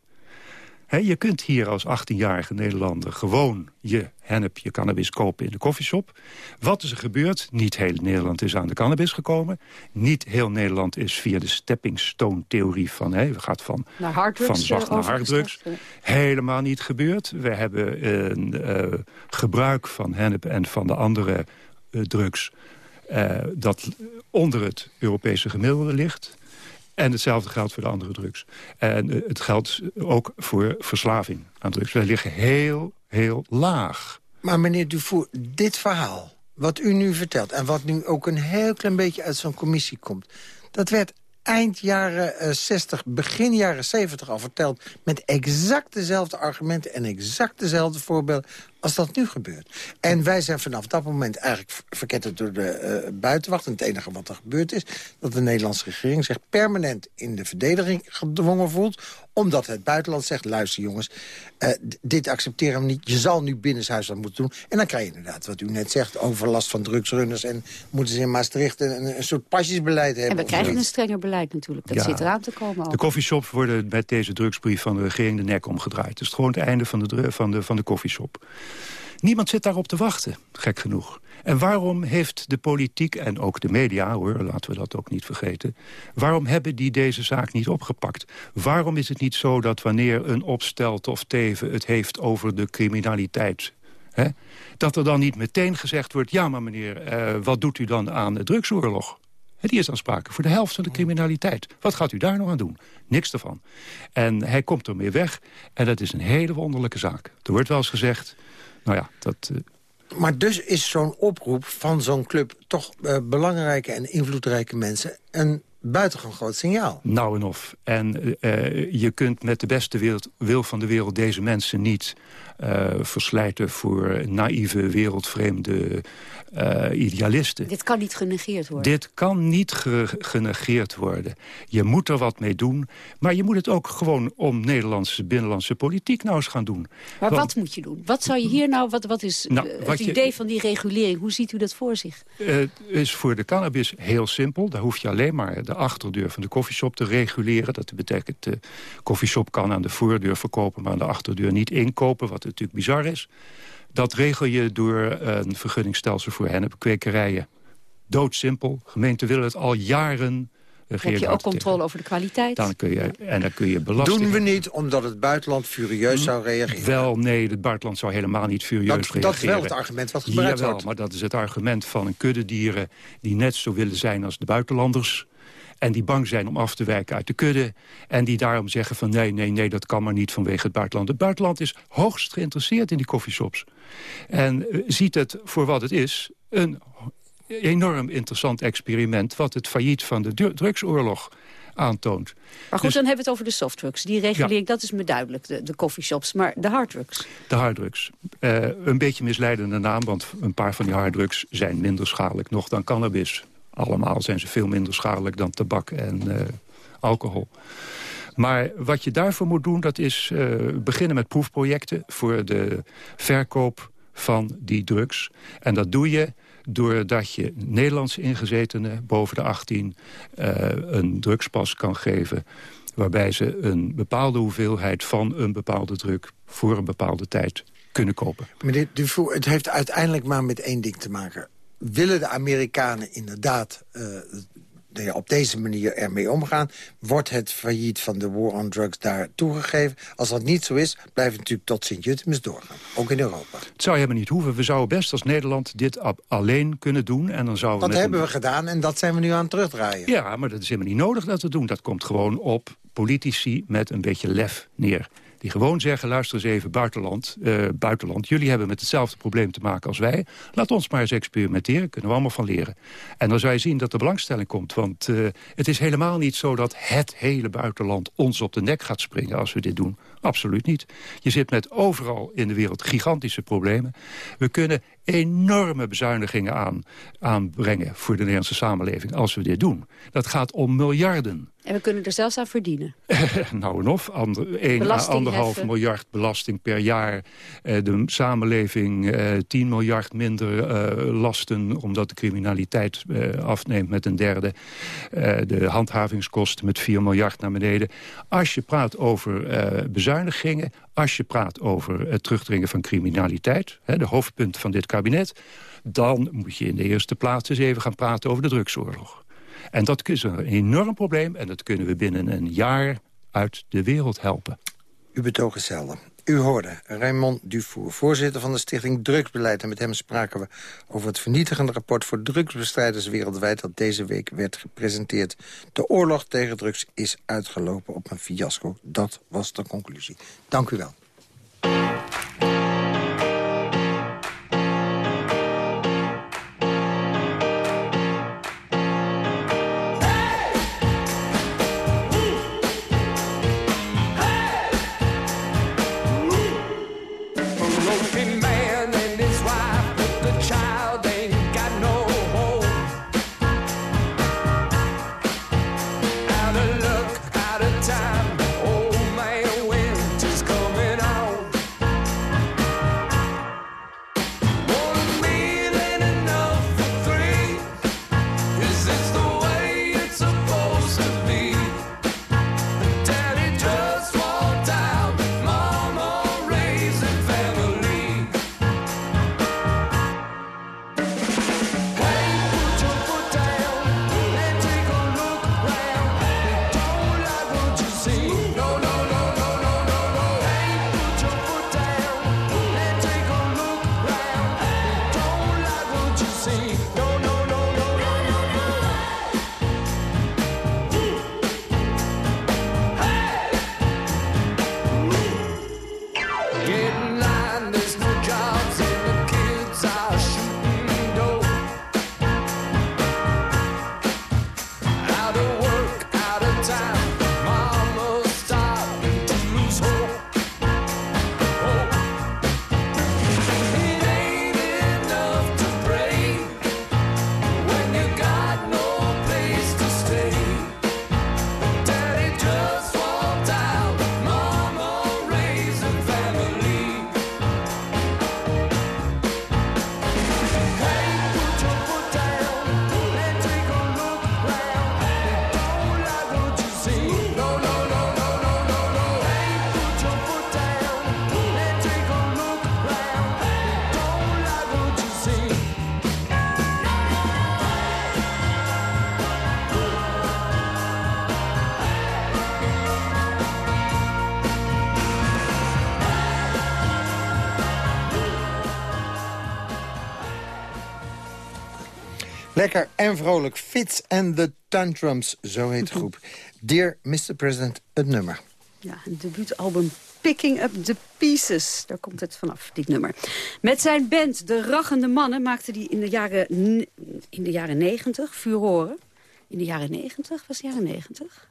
je kunt hier als 18-jarige Nederlander gewoon je hennep, je cannabis kopen in de koffieshop. Wat is er gebeurd? Niet heel Nederland is aan de cannabis gekomen. Niet heel Nederland is via de stepping stone theorie van... He, we gaat van, van zacht naar harddrugs. Helemaal niet gebeurd. We hebben een uh, gebruik van hennep en van de andere uh, drugs... Uh, dat onder het Europese gemiddelde ligt. En hetzelfde geldt voor de andere drugs. En uh, het geldt ook voor verslaving aan drugs. Wij liggen heel, heel laag. Maar meneer Dufour, dit verhaal, wat u nu vertelt... en wat nu ook een heel klein beetje uit zo'n commissie komt... dat werd eind jaren 60, eh, begin jaren 70 al verteld... met exact dezelfde argumenten en exact dezelfde voorbeelden als dat nu gebeurt. En wij zijn vanaf dat moment eigenlijk verketterd door de uh, buitenwacht. En het enige wat er gebeurd is, dat de Nederlandse regering zich permanent in de verdediging gedwongen voelt omdat het buitenland zegt, luister jongens, uh, dit accepteren we niet. Je zal nu binnenshuis dat moeten doen. En dan krijg je inderdaad, wat u net zegt, overlast van drugsrunners. En moeten ze in Maastricht een, een soort pasjesbeleid hebben. En we krijgen een strenger beleid natuurlijk. Dat zit eraan te komen. Al. De koffieshops worden met deze drugsbrief van de regering de nek omgedraaid. Het is gewoon het einde van de, van de, van de koffieshop. Niemand zit daarop te wachten, gek genoeg. En waarom heeft de politiek en ook de media, hoor, laten we dat ook niet vergeten... waarom hebben die deze zaak niet opgepakt? Waarom is het niet zo dat wanneer een opstelt of teven het heeft over de criminaliteit... Hè, dat er dan niet meteen gezegd wordt... ja, maar meneer, uh, wat doet u dan aan de drugsoorlog? Die is aansprakelijk voor de helft van de criminaliteit. Wat gaat u daar nog aan doen? Niks ervan. En hij komt ermee weg. En dat is een hele wonderlijke zaak. Er wordt wel eens gezegd... Nou ja, dat... Uh... Maar dus is zo'n oproep van zo'n club... toch uh, belangrijke en invloedrijke mensen... een buitengewoon groot signaal. Nou en of. En uh, je kunt met de beste wereld, wil van de wereld deze mensen niet uh, verslijten voor naïeve, wereldvreemde uh, idealisten. Dit kan niet genegeerd worden. Dit kan niet ge genegeerd worden. Je moet er wat mee doen. Maar je moet het ook gewoon om Nederlandse binnenlandse politiek nou eens gaan doen. Maar wat moet je doen? Wat zou je hier nou... Wat, wat is nou, eh, het idee van die regulering? Hoe ziet u dat voor zich? Het uh, is voor de cannabis heel simpel. Daar hoef je alleen maar de achterdeur van de koffieshop te reguleren. Dat betekent de koffieshop kan aan de voordeur verkopen... maar aan de achterdeur niet inkopen, wat natuurlijk bizar is. Dat regel je door een vergunningstelsel voor hennepkwekerijen. Doodsimpel. Gemeente willen het al jaren heb je ook controle over de kwaliteit? Dan kun je, en dan kun je belasting... Doen we niet omdat het buitenland furieus zou reageren? Wel, nee, het buitenland zou helemaal niet furieus dat, reageren. Dat is wel het argument wat gebruikt Jawel, maar dat is het argument van een kudde dieren... die net zo willen zijn als de buitenlanders... En die bang zijn om af te wijken uit de kudde. En die daarom zeggen van nee, nee, nee, dat kan maar niet vanwege het buitenland. Het buitenland is hoogst geïnteresseerd in die koffieshops. En eh, ziet het voor wat het is, een enorm interessant experiment... wat het failliet van de drugsoorlog aantoont. Maar goed, dus, dan hebben we het over de softdrugs. Die regulering, dat is me duidelijk, de, de coffeeshops. Maar de harddrugs? De harddrugs. Uh, een beetje misleidende naam, want een paar van die harddrugs... zijn minder schadelijk nog dan cannabis Allemaal zijn ze veel minder schadelijk dan tabak en alcohol. Maar wat je daarvoor moet doen, dat is beginnen met proefprojecten... voor de verkoop van die drugs. En dat doe je doordat je Nederlandse ingezetenen boven de 18 uh, een drugspas kan geven waarbij ze een bepaalde hoeveelheid van een bepaalde druk... voor een bepaalde tijd kunnen kopen. Meneer Dufour, het heeft uiteindelijk maar met één ding te maken. Willen de Amerikanen inderdaad uh, op deze manier ermee omgaan... wordt het failliet van de war on drugs daar toegegeven. Als dat niet zo is, blijft het natuurlijk tot Sint-Jutemus doorgaan. Ook in Europa. Het zou helemaal niet hoeven. We zouden best als Nederland dit alleen kunnen doen. En dan zouden dat hebben we gedaan en dat zijn we nu aan het terugdraaien. Ja, maar dat is helemaal niet nodig dat we doen. Dat komt gewoon op politici met een beetje lef neer. Die gewoon zeggen, luister eens even, buitenland, uh, buitenland... jullie hebben met hetzelfde probleem te maken als wij. Laat ons maar eens experimenteren, kunnen we allemaal van leren. En dan zou je zien dat er belangstelling komt. Want uh, het is helemaal niet zo dat het hele buitenland ons op de nek gaat springen als we dit doen. Absoluut niet. Je zit met overal in de wereld gigantische problemen. We kunnen enorme bezuinigingen aan, aanbrengen voor de Nederlandse samenleving als we dit doen. Dat gaat om miljarden. En we kunnen er zelfs aan verdienen. nou en of, ander, 1 à anderhalf miljard belasting per jaar. Eh, de samenleving eh, 10 miljard minder eh, lasten... omdat de criminaliteit eh, afneemt met een derde. Eh, de handhavingskosten met 4 miljard naar beneden. Als je praat over eh, als je praat over het terugdringen van criminaliteit... Hè, de hoofdpunt van dit kabinet... dan moet je in de eerste plaats eens even gaan praten over de drugsoorlog. En dat is een enorm probleem en dat kunnen we binnen een jaar uit de wereld helpen. U betoog hetzelfde. U hoorde Raymond Dufour, voorzitter van de stichting Drugsbeleid. En met hem spraken we over het vernietigende rapport voor drugsbestrijders wereldwijd... dat deze week werd gepresenteerd. De oorlog tegen drugs is uitgelopen op een fiasco. Dat was de conclusie. Dank u wel. En vrolijk. Fits and the Tantrums, zo heet de groep. Dear Mr. President, het nummer. Ja, een debuutalbum Picking Up the Pieces. Daar komt het vanaf, dit nummer. Met zijn band De Rachende Mannen maakte hij in de jaren, in de jaren 90 furoren. In de jaren 90? Was het jaren 90?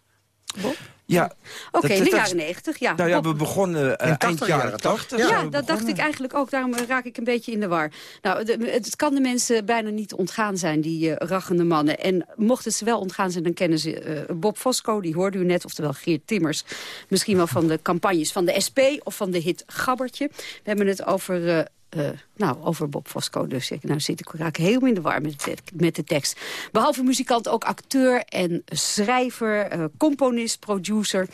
Bob? Ja. Oké, in de jaren 90, ja. Nou ja, Bob- we begonnen eh, In 80 eind jaren? 80. Ja, dat dacht ik eigenlijk ook. Daarom raak ik een beetje in de war. Nou, de- het kan de mensen bijna niet ontgaan zijn, die uh, rachende mannen. En mocht het ze wel ontgaan zijn, dan kennen ze uh, Bob Fosco. Die hoorde u net, oftewel Geert Timmers. Misschien wel van de campagnes van de SP of van de hit Gabbertje. We hebben het over... Uh, uh, nou, over Bob Fosco dus. Ik, nou zit ik raak heel in de war met de, met de tekst. Behalve muzikant ook acteur en schrijver, uh, componist, producer.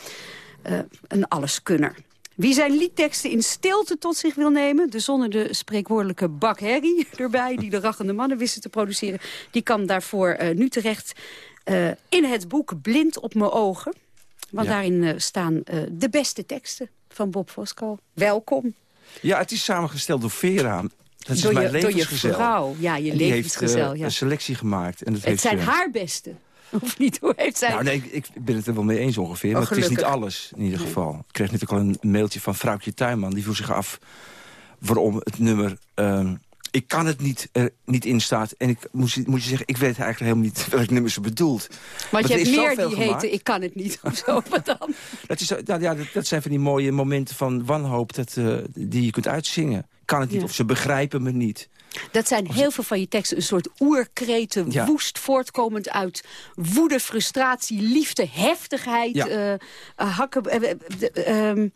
Uh, een alleskunner. Wie zijn liedteksten in stilte tot zich wil nemen... de zonder de spreekwoordelijke bak herrie erbij... die de rachende mannen wisten te produceren... die kan daarvoor nu terecht in het boek Blind op mijn ogen. Want ja. daarin staan de beste teksten van Bob Fosco. Welkom. Ja, het is samengesteld door Vera. Dat is mijn je, door je levensgezel. vrouw, ja, je die levensgezel. heeft ja. een selectie gemaakt. En dat het heeft zijn ze... haar beste. Of niet? Hoe heeft zij... Nou, nee, ik, ik ben het er wel mee eens ongeveer. Oh, maar het is niet alles, in ieder geval. Ik kreeg natuurlijk al een mailtje van vrouwtje Tuinman. Die vroeg zich af waarom het nummer... Um, ik kan het niet, er niet in staat. En ik moet, moet je zeggen, ik weet eigenlijk helemaal niet welk nummer ze bedoelt. Want je hebt meer die gemaakt. heten, ik kan het niet, of zo. Wat dan? Dat, is, nou, ja, dat, dat zijn van die mooie momenten van wanhoop dat, uh, die je kunt uitzingen. Ik kan het niet, Ja. of ze begrijpen me niet. Dat zijn heel veel van je teksten een soort oerkreten, Ja. woest voortkomend uit woede, frustratie, liefde, heftigheid, Ja. eh, eh, hakken. eh,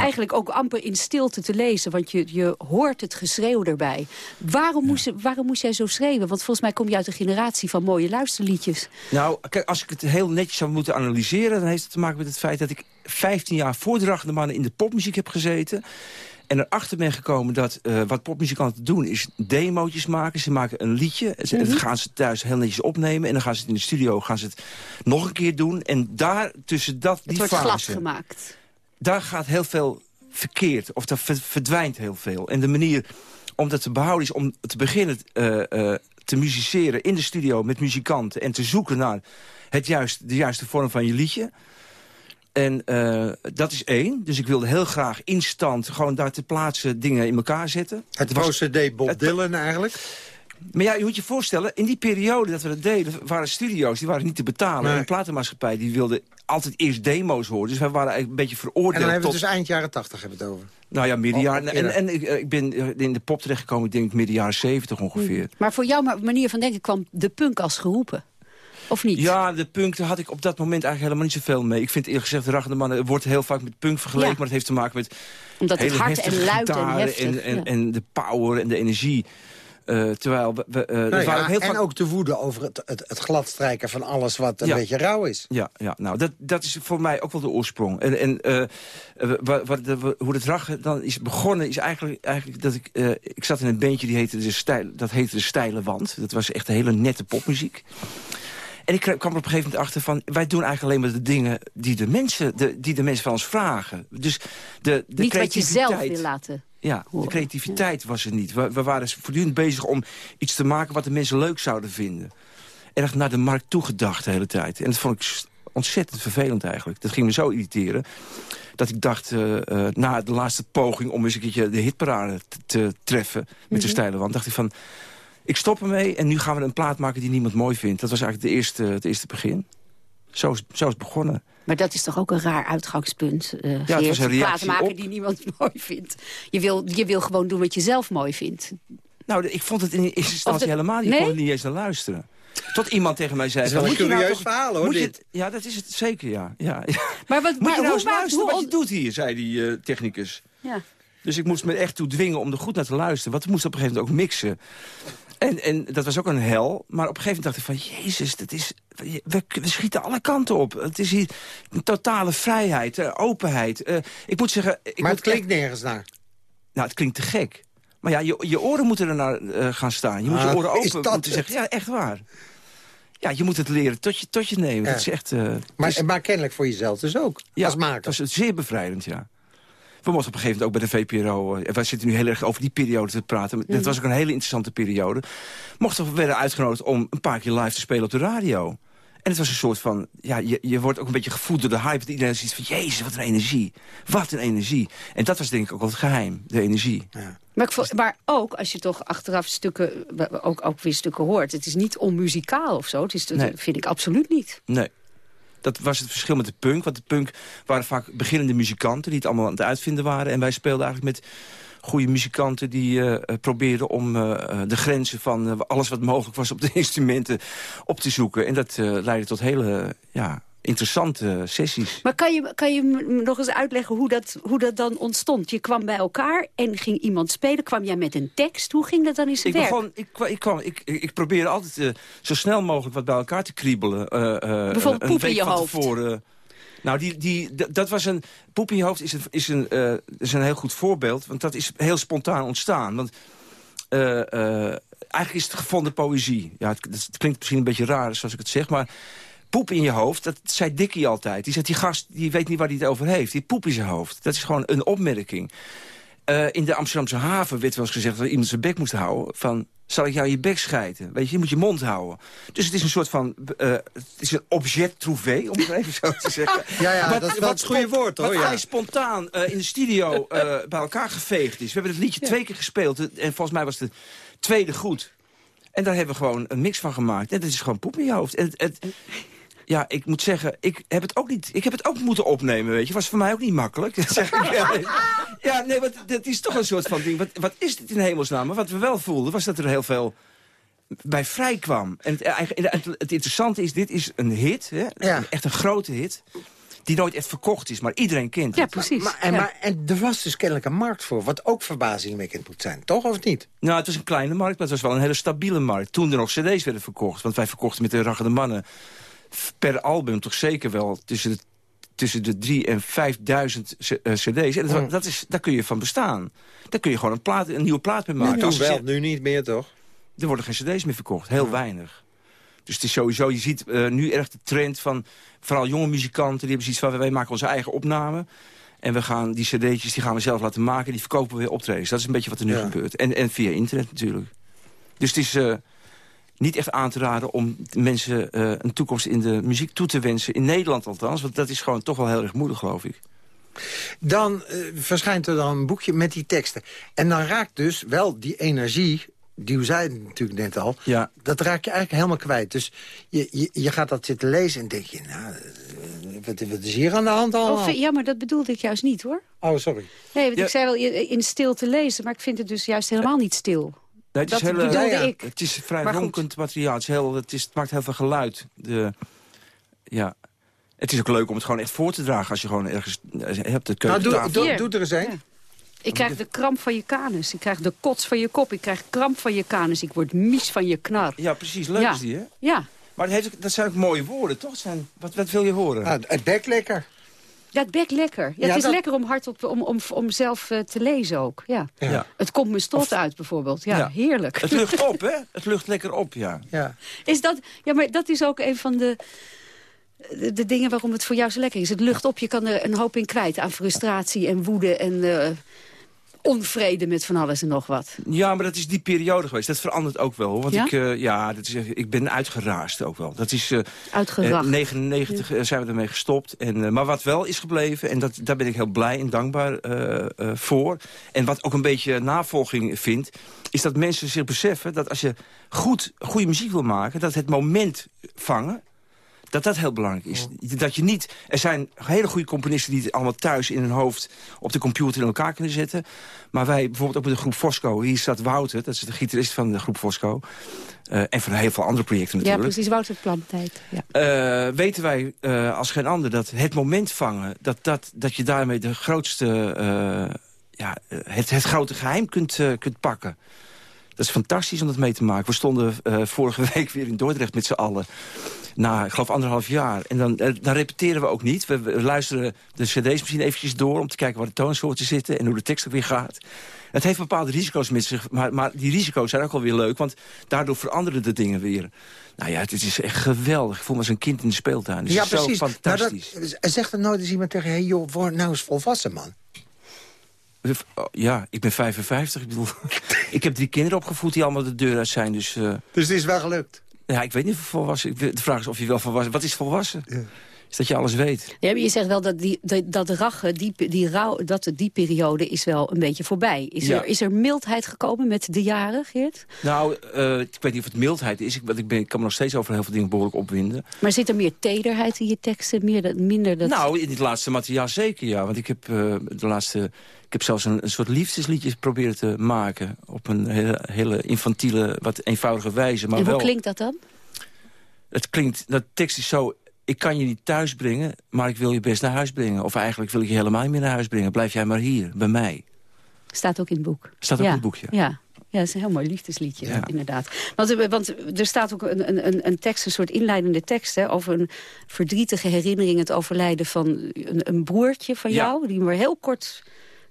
Eigenlijk ook amper in stilte te lezen, want je, je hoort het geschreeuw erbij. Waarom, moest, je- waarom moest jij zo schreeuwen? Want volgens mij kom je uit een generatie van mooie luisterliedjes. Nou, kijk, als ik het heel netjes zou moeten analyseren... dan heeft het te maken met het feit dat ik 15 jaar voor de Rachende Mannen in de popmuziek heb gezeten. En erachter ben gekomen dat eh, wat popmuzikanten doen is demootjes maken. Ze maken een liedje, ze, Mhm. dat gaan ze thuis heel netjes opnemen... en dan gaan ze het in de studio gaan ze het nog een keer doen. En daar, tussen dat, Het die wordt fase... gemaakt. Daar gaat heel veel verkeerd. Of daar ver- verdwijnt heel veel. En de manier om dat te behouden is om te beginnen eh, eh, te musiceren in de studio met muzikanten. En te zoeken naar het juist, de juiste vorm van je liedje. En eh, dat is één. Dus ik wilde heel graag instant gewoon daar te plaatsen dingen in elkaar zetten. Het was- procedé Bob Dylan eigenlijk. Maar ja, je moet je voorstellen, in die periode dat we dat deden... waren studio's, die waren niet te betalen. Nee. En de platenmaatschappij die wilde altijd eerst demo's horen. Dus wij waren eigenlijk een beetje En veroordeeld dan hebben we tot... het dus eind jaren 80 hebben we het over. Nou ja, midden jaren. oh, En, en ik, eh, ik ben eh, in de pop terechtgekomen, ik denk midden jaren zeventig ongeveer. Maar voor jouw ma- manier van denken kwam de punk als geroepen. Of niet? Ja, de punk, daar had ik op dat moment eigenlijk helemaal niet zoveel mee. Ik vind eerlijk gezegd, de Rachende Mannen wordt heel vaak met punk vergeleken. Ja. Maar het heeft te maken met Omdat het hele hard en luid en heftig. En, en, ja. en de power en de energie. Eh, terwijl, we, we, eh, Nou ja, waren ook heel en vaak... ook de woede over het, het, het gladstrijken van alles wat een Ja. beetje rauw is. Ja, ja nou, dat, dat is voor mij ook wel de oorsprong. En, en eh, eh, wat, wat, de- hoe het rag dan is begonnen, is eigenlijk, eigenlijk dat ik... eh, ik zat in een bandje die heette de stijl, dat heette de Steile Wand. Dat was echt een hele nette popmuziek. En ik kwam er op een gegeven moment achter van... wij doen eigenlijk alleen maar de dingen die de mensen, de, die de mensen van ons vragen. Dus de, de niet wat je zelf creativiteit- wil laten. Ja, de creativiteit was er niet. We, we waren voortdurend bezig om iets te maken wat de mensen leuk zouden vinden. Erg naar de markt toegedacht de hele tijd. En dat vond ik ontzettend vervelend eigenlijk. Dat ging me zo irriteren. Dat ik dacht, eh, eh, na de laatste poging om eens een keertje de hitparade te, te treffen met de stijle wand, dacht ik van, ik stop ermee en nu gaan we een plaat maken die niemand mooi vindt. Dat was eigenlijk de eerste, het eerste begin. Zo is, zo is het begonnen. Maar dat is toch ook een raar uitgangspunt, eh was Geert? een reactie maken op. die niemand mooi vindt. Je wil, je wil gewoon doen wat je zelf mooi vindt. Nou, ik vond het in eerste instantie dat- helemaal niet. Nee? Ik kon er niet eens naar luisteren. Tot iemand tegen mij zei... Dat is wel een moet je nou curieus toch- verhaal, hoor, dit. het- ja, dat is het zeker, ja. ja. Maar, wat, Moet maar je nou hoe eens maakt... luisteren Hoe wat je doet hier, zei die eh, technicus. ja. Dus ik moest me echt toe dwingen om er goed naar te luisteren. Want we moesten op een gegeven moment ook mixen. En, en dat was ook een hel. Maar op een gegeven moment dacht ik van... Jezus, dat is, we, we schieten alle kanten op. Het is hier een totale vrijheid, eh, openheid. Eh, ik moet zeggen... Ik maar moet het klinkt nergens naar. nou, het klinkt te gek. Maar ja, je, je oren moeten er naar eh, gaan staan. Je moet Ah, je oren is open moeten zeggen. Ja, echt waar. Ja, je moet het leren tot je, tot je nemen. Ja. Dat is echt... Maar, is- maar kennelijk voor jezelf dus ook, ja, als maker. dat is zeer bevrijdend, ja. We mochten op een gegeven moment ook bij de VPRO... eh, wij zitten nu heel erg over die periode te praten. Dat was ook een hele interessante periode. Mochten we werden uitgenodigd om een paar keer live te spelen op de radio. En het was een soort van... Ja, je, je wordt ook een beetje gevoed door de hype. Dat iedereen ziet van... Jezus, wat een energie. Wat een energie. En dat was denk ik ook wel het geheim. De energie. Maar, ik maar ook, als je toch achteraf stukken, ook, ook weer stukken hoort... het is niet onmuzikaal of zo. Het is, dat Nee. vind ik absoluut niet. Nee. Dat was het verschil met de punk. Want de punk waren vaak beginnende muzikanten... die het allemaal aan het uitvinden waren. En wij speelden eigenlijk met goede muzikanten die uh, probeerden om uh, de grenzen van alles wat mogelijk was op de instrumenten op te zoeken. En dat leidde tot hele ja, interessante sessies. Maar kan je, kan je me nog eens uitleggen hoe dat, hoe dat dan ontstond? Je kwam bij elkaar en ging iemand spelen. Kwam jij met een tekst? Hoe ging dat dan in zijn ik werk? Begon, ik, ik, kwam, ik, ik probeerde altijd zo snel mogelijk wat bij elkaar te kriebelen. Bijvoorbeeld poep in je hoofd. Tevoren. Nou, die, die, dat was een... Poep in je hoofd is een, is, een, uh, is een heel goed voorbeeld. Want dat is heel spontaan ontstaan. Want uh, uh, eigenlijk is het gevonden poëzie. Ja, het, het, klinkt misschien een beetje raar zoals ik het zeg, maar... Poep in je hoofd, dat zei Dickie altijd. Die zegt, die gast die weet niet waar hij het over heeft. Die poep in zijn hoofd. Dat is gewoon een opmerking. in de Amsterdamse haven werd wel eens gezegd... dat iemand zijn bek moest houden. Van, zal ik jou je bek schijten? Weet je, je moet je mond houden. Dus het is een soort van... Uh, het is een objet trouvé, om het even zo te zeggen. Ja, ja, wat, dat is wel het goede woord, hoor. Wat ja. vrij spontaan uh, in de studio bij elkaar geveegd is. We hebben het liedje ja. twee keer gespeeld. En volgens mij was de tweede goed. En daar hebben we gewoon een mix van gemaakt. En dat is gewoon poep in je hoofd. En het, het, ja, ik moet zeggen, ik heb het ook niet. Ik heb het ook moeten opnemen, weet je. Was voor mij ook niet makkelijk. zeg ik wel. Ja, nee, want dat is toch een soort van ding. Wat, wat is dit in hemelsnaam? Maar wat we wel voelden, was dat er heel veel bij vrij kwam. En het, het, het interessante is, dit is een hit, hè? Ja. echt een grote hit die nooit echt verkocht is, maar iedereen kent Ja, het. precies. Maar, en, Ja. maar, en er was dus kennelijk een markt voor, wat ook verbazingwekkend moet zijn, toch of niet? Nou, het was een kleine markt, maar het was wel een hele stabiele markt. Toen er nog cd's werden verkocht, want wij verkochten met de Raggende Mannen... per album toch zeker wel tussen de, tussen de 3 en 5000 c- eh, cd's. En dat, Mm. dat is, daar kun je van bestaan. Daar kun je gewoon een, plaat, een nieuwe plaat mee maken. Je wel, nu niet meer, toch? er worden geen cd's meer verkocht, heel weinig. Dus het is sowieso, je ziet eh, nu erg de trend van... vooral jonge muzikanten, die hebben zoiets van... wij maken onze eigen opname... En we gaan die cd'tjes die gaan we zelf laten maken. Die verkopen we weer optredens. Dat is een beetje wat er nu Ja. gebeurt. En, en via internet natuurlijk. Dus het is eh, niet echt aan te raden om mensen eh, een toekomst in de muziek toe te wensen. In Nederland althans. Want dat is gewoon toch wel heel erg moeilijk, geloof ik. Dan eh, verschijnt er dan een boekje met die teksten. En dan raakt dus wel die energie, die u zei natuurlijk net al... Ja. dat raak je eigenlijk helemaal kwijt. Dus je, je, je gaat dat zitten lezen en denk je... nou, eh, wat, wat is hier aan de hand allemaal? Of, ja, maar dat bedoelde ik juist niet, hoor. Oh, sorry. Nee, want Ja. ik zei wel in- in stil te lezen, maar ik vind het dus juist helemaal niet stil. Nee, het Dat is heel, bedoelde ja, ja. ik. Het is vrij ronkend materiaal. Het, is heel, het, is, het maakt heel veel geluid. De, ja. Het is ook leuk om het gewoon echt voor te dragen... als je gewoon ergens eh, hebt de Nou, doe, doe, doe er eens een. Ja. Ik krijg de kramp van je kanus. Ik krijg de kots van je kop. Ik krijg kramp van je kanus. Ik word mies van je knar. Ja, precies. Leuk Ja. is die, hè? Ja, Maar het heeft, ook- dat zijn ook mooie woorden, toch? Het Zijn, wat, wat wil je horen? Ah, het bek lekker. Dat bek lekker. Ja, Ja, het is dat- lekker om hardop om, om, om zelf eh, te lezen ook. Ja. Het komt me stot uit bijvoorbeeld. Ja, Ja. heerlijk. Het lucht op, hè? Het lucht lekker op, ja. Ja. Is dat, ja, maar dat is ook een van de, de, de dingen waarom het voor jou zo lekker is. Het lucht op, je kan er een hoop in kwijt aan frustratie en woede en eh, onvrede met van alles en nog wat. Ja, maar dat is die periode geweest. Dat verandert ook wel. Want Ja? ik, eh, ja, dat is, ik ben uitgeraasd ook wel. Dat is... Uitgeracht. In 99 eh, zijn we ermee gestopt. En, maar wat wel is gebleven, en dat, daar ben ik heel blij en dankbaar voor... en wat ook een beetje navolging vindt... is dat mensen zich beseffen dat als je goed, goede muziek wil maken... dat het moment vangen, dat dat heel belangrijk is. Dat je niet... Er zijn hele goede componisten die het allemaal thuis in hun hoofd... op de computer in elkaar kunnen zetten. Maar wij, bijvoorbeeld ook met de groep Fosco... hier staat Wouter, dat is de gitarist van de groep Fosco... eh, en van heel veel andere projecten Ja, natuurlijk. precies. Wouter Plantijd. Ja. Eh, weten wij eh, als geen ander dat het moment vangen... dat, dat, dat je daarmee de grootste, ja, het, het grote geheim kunt, kunt pakken. Dat is fantastisch om dat mee te maken. We stonden vorige week weer in Dordrecht met z'n allen. Na, ik geloof, anderhalf jaar. En dan, eh, dan repeteren we ook niet. We, we luisteren de cd's misschien eventjes door... om te kijken waar de toonsoorten zitten en hoe de tekst ook weer gaat. Het heeft bepaalde risico's met zich. Maar, maar die risico's zijn ook wel weer leuk. Want daardoor veranderen de dingen weer. Nou ja, het is echt geweldig. Ik voel me als een kind in de speeltuin. Het ja, is precies. zo fantastisch. dat, zegt er nooit eens iemand tegen... hey joh, word nou eens volwassen, man. Oh, Ja, ik ben 55. Ik bedoel, ik heb drie kinderen opgevoed die allemaal de deur uit zijn. Dus eh, Dus het is wel gelukt. Ja, ik weet niet of volwassen. De vraag is of je wel volwassen... Wat is volwassen? is dat je alles weet. Ja, maar je zegt wel dat die, dat, dat rachen, die, die rouw, dat, die periode is wel een beetje voorbij. Is, Ja. er, is er mildheid gekomen met de jaren, Geert? Nou, eh, ik weet niet of het mildheid is. Ik, want ik, ben, ik kan me nog steeds over heel veel dingen behoorlijk opwinden. Maar zit er meer tederheid in je teksten? Meer dat, minder dat... Nou, in het laatste materiaal zeker, ja. Want ik heb, eh, de laatste, ik heb zelfs een, een soort liefdesliedje proberen te maken. Op een hele, hele infantiele, wat eenvoudige wijze. Maar en hoe wel, klinkt dat dan? Het klinkt, dat tekst is zo... Ik kan je niet thuis brengen, maar ik wil je best naar huis brengen. Of eigenlijk wil ik je helemaal niet meer naar huis brengen. Blijf jij maar hier, bij mij. Staat ook in het boek. Staat ook ja. in het boekje. Ja. Ja, dat is een heel mooi liefdesliedje, Ja. inderdaad. Want, eh, want er staat ook een, een, een tekst, een soort inleidende tekst... Hè, over een verdrietige herinnering, het overlijden van een, een broertje van Ja. jou... die maar heel kort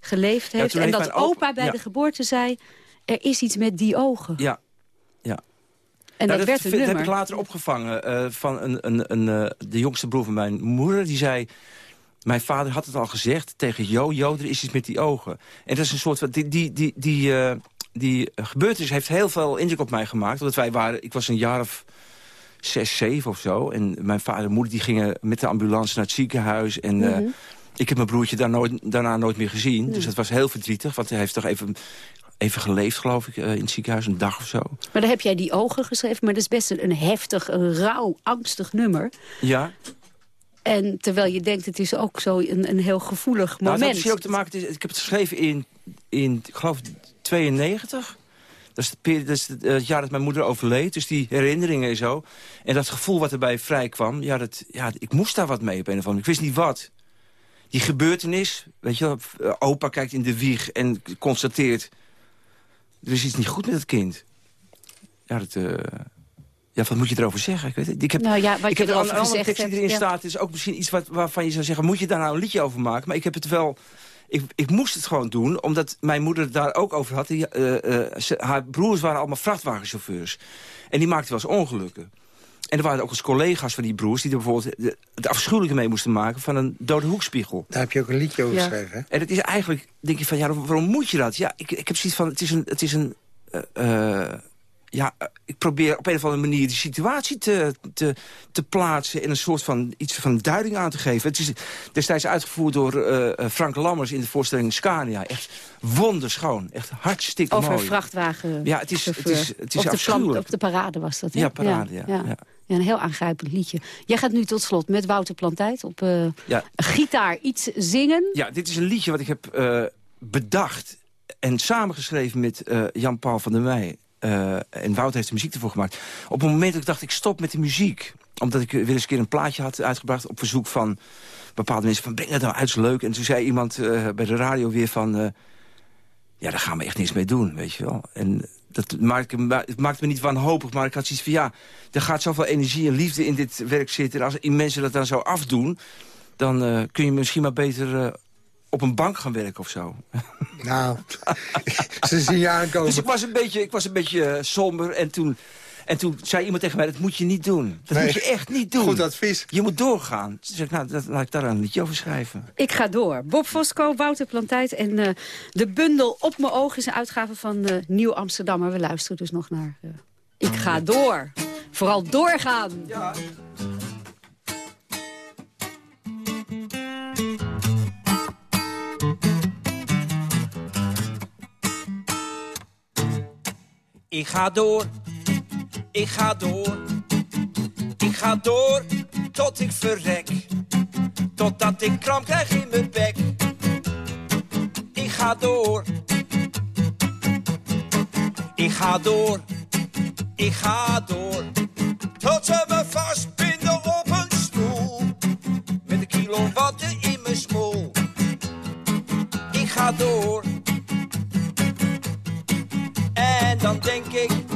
geleefd heeft. en dat opa- opa bij ja. de geboorte zei... er is iets met die ogen. Ja, ja. En Nou, dat, werd een nummer. heb ik later opgevangen eh, van een, een, een, eh, de jongste broer van mijn moeder. Die zei, mijn vader had het al gezegd tegen Jo, Jo, er is iets met die ogen. En dat is een soort van, die, die, die, die, eh, die gebeurtenis heeft heel veel indruk op mij gemaakt. Omdat wij waren, ik was een jaar of zes, zeven of zo. En mijn vader en moeder die gingen met de ambulance naar het ziekenhuis. En Mhm. Ik heb mijn broertje daar nooit, daarna nooit meer gezien. Dus dat was heel verdrietig, want hij heeft toch even... Even geleefd, geloof ik, eh, in het ziekenhuis, een dag of zo. Maar dan heb jij die ogen geschreven. Maar dat is best een, heftig, een rauw, angstig nummer. Ja, En terwijl je denkt, het is ook zo een, een heel gevoelig Nou, moment. had misschien ook te maken, ik heb het geschreven in, in ik geloof, 92. Dat is, het, peri- dat is het, eh, het jaar dat mijn moeder overleed. Dus die herinneringen en zo. En dat gevoel wat erbij vrij kwam. Ja, dat, ja, ik moest daar wat mee op een of andere manier. Ik wist niet wat. Die gebeurtenis. Weet je wel, opa kijkt in de wieg en constateert... er is iets niet goed met het kind. Ja, dat... eh, ja, wat moet je erover zeggen? Ik, weet het. ik heb, Nou ja, wat ik je heb een erover andere gezegd tekst die erin ja. staat... is ook misschien iets wat, waarvan je zou zeggen... moet je daar nou een liedje over maken? Maar ik heb het wel... Ik, ik moest het gewoon doen, omdat mijn moeder het daar ook over had. Die, eh, eh, ze- haar broers waren allemaal vrachtwagenchauffeurs. En die maakten wel eens ongelukken. En er waren ook eens collega's van die broers... die er bijvoorbeeld de- het afschuwelijke mee moesten maken... van een dode hoekspiegel. Daar heb je ook een liedje over Ja. geschreven, hè? En het is eigenlijk, denk je van, ja, waarom moet je dat? Ja, ik, ik heb zoiets van, het is een... Het is een eh, eh, ja, eh, ik probeer op een of andere manier die situatie te, te, te plaatsen... en een soort van iets van duiding aan te geven. Het is destijds uitgevoerd door eh, eh, Frank Lammers in de voorstelling Scania. Echt wonderschoon. Echt hartstikke Over mooi. een vrachtwagen. Ja, het is, het is, het is op, de plan- afschuwelijk. op de parade was dat, hè? Ja, parade, ja, ja. ja. Ja, een heel aangrijpend liedje. Jij gaat nu tot slot met Wouter Plantijt op gitaar iets zingen. Ja, dit is een liedje wat ik heb bedacht en samengeschreven met Jan-Paul van der Meij. Eh, en Wout heeft de muziek ervoor gemaakt. Op een moment dat ik dacht, ik stop met de muziek. Omdat ik weer eens een keer een plaatje had uitgebracht... op verzoek van bepaalde mensen van, breng dat nou uit, is leuk. En toen zei iemand eh, bij de radio weer van... eh, ja, daar gaan we echt niks mee doen, weet je wel. En dat maakt, het me niet wanhopig, maar ik had zoiets van... ja, er gaat zoveel energie en liefde in dit werk zitten... en als mensen dat dan zo afdoen... dan kun je misschien maar beter op een bank gaan werken of zo. Nou, ze zien je aankomen. Dus ik was een beetje, ik was een beetje eh, somber en toen, en toen zei iemand tegen mij... dat moet je niet doen. Dat Nee. moet je echt niet doen. Goed advies. Je moet doorgaan. Toen zei ik, nou, dat, laat ik daar een liedje over schrijven. Ik ga door. Bob Fosco, Wouter Plantijt en eh, de bundel Op mijn oog is een uitgave van eh, Nieuw Amsterdam. Maar we luisteren dus nog naar Ik ga door. Vooral doorgaan. Ja. Ik ga door, ik ga door, ik ga door tot ik verrek. Totdat ik kramp krijg in mijn bek. Ik ga door, ik ga door, ik ga door. Tot ze me vastbinden op een stoel. Met een kilo watten in mijn smoel. Ik ga door. Denk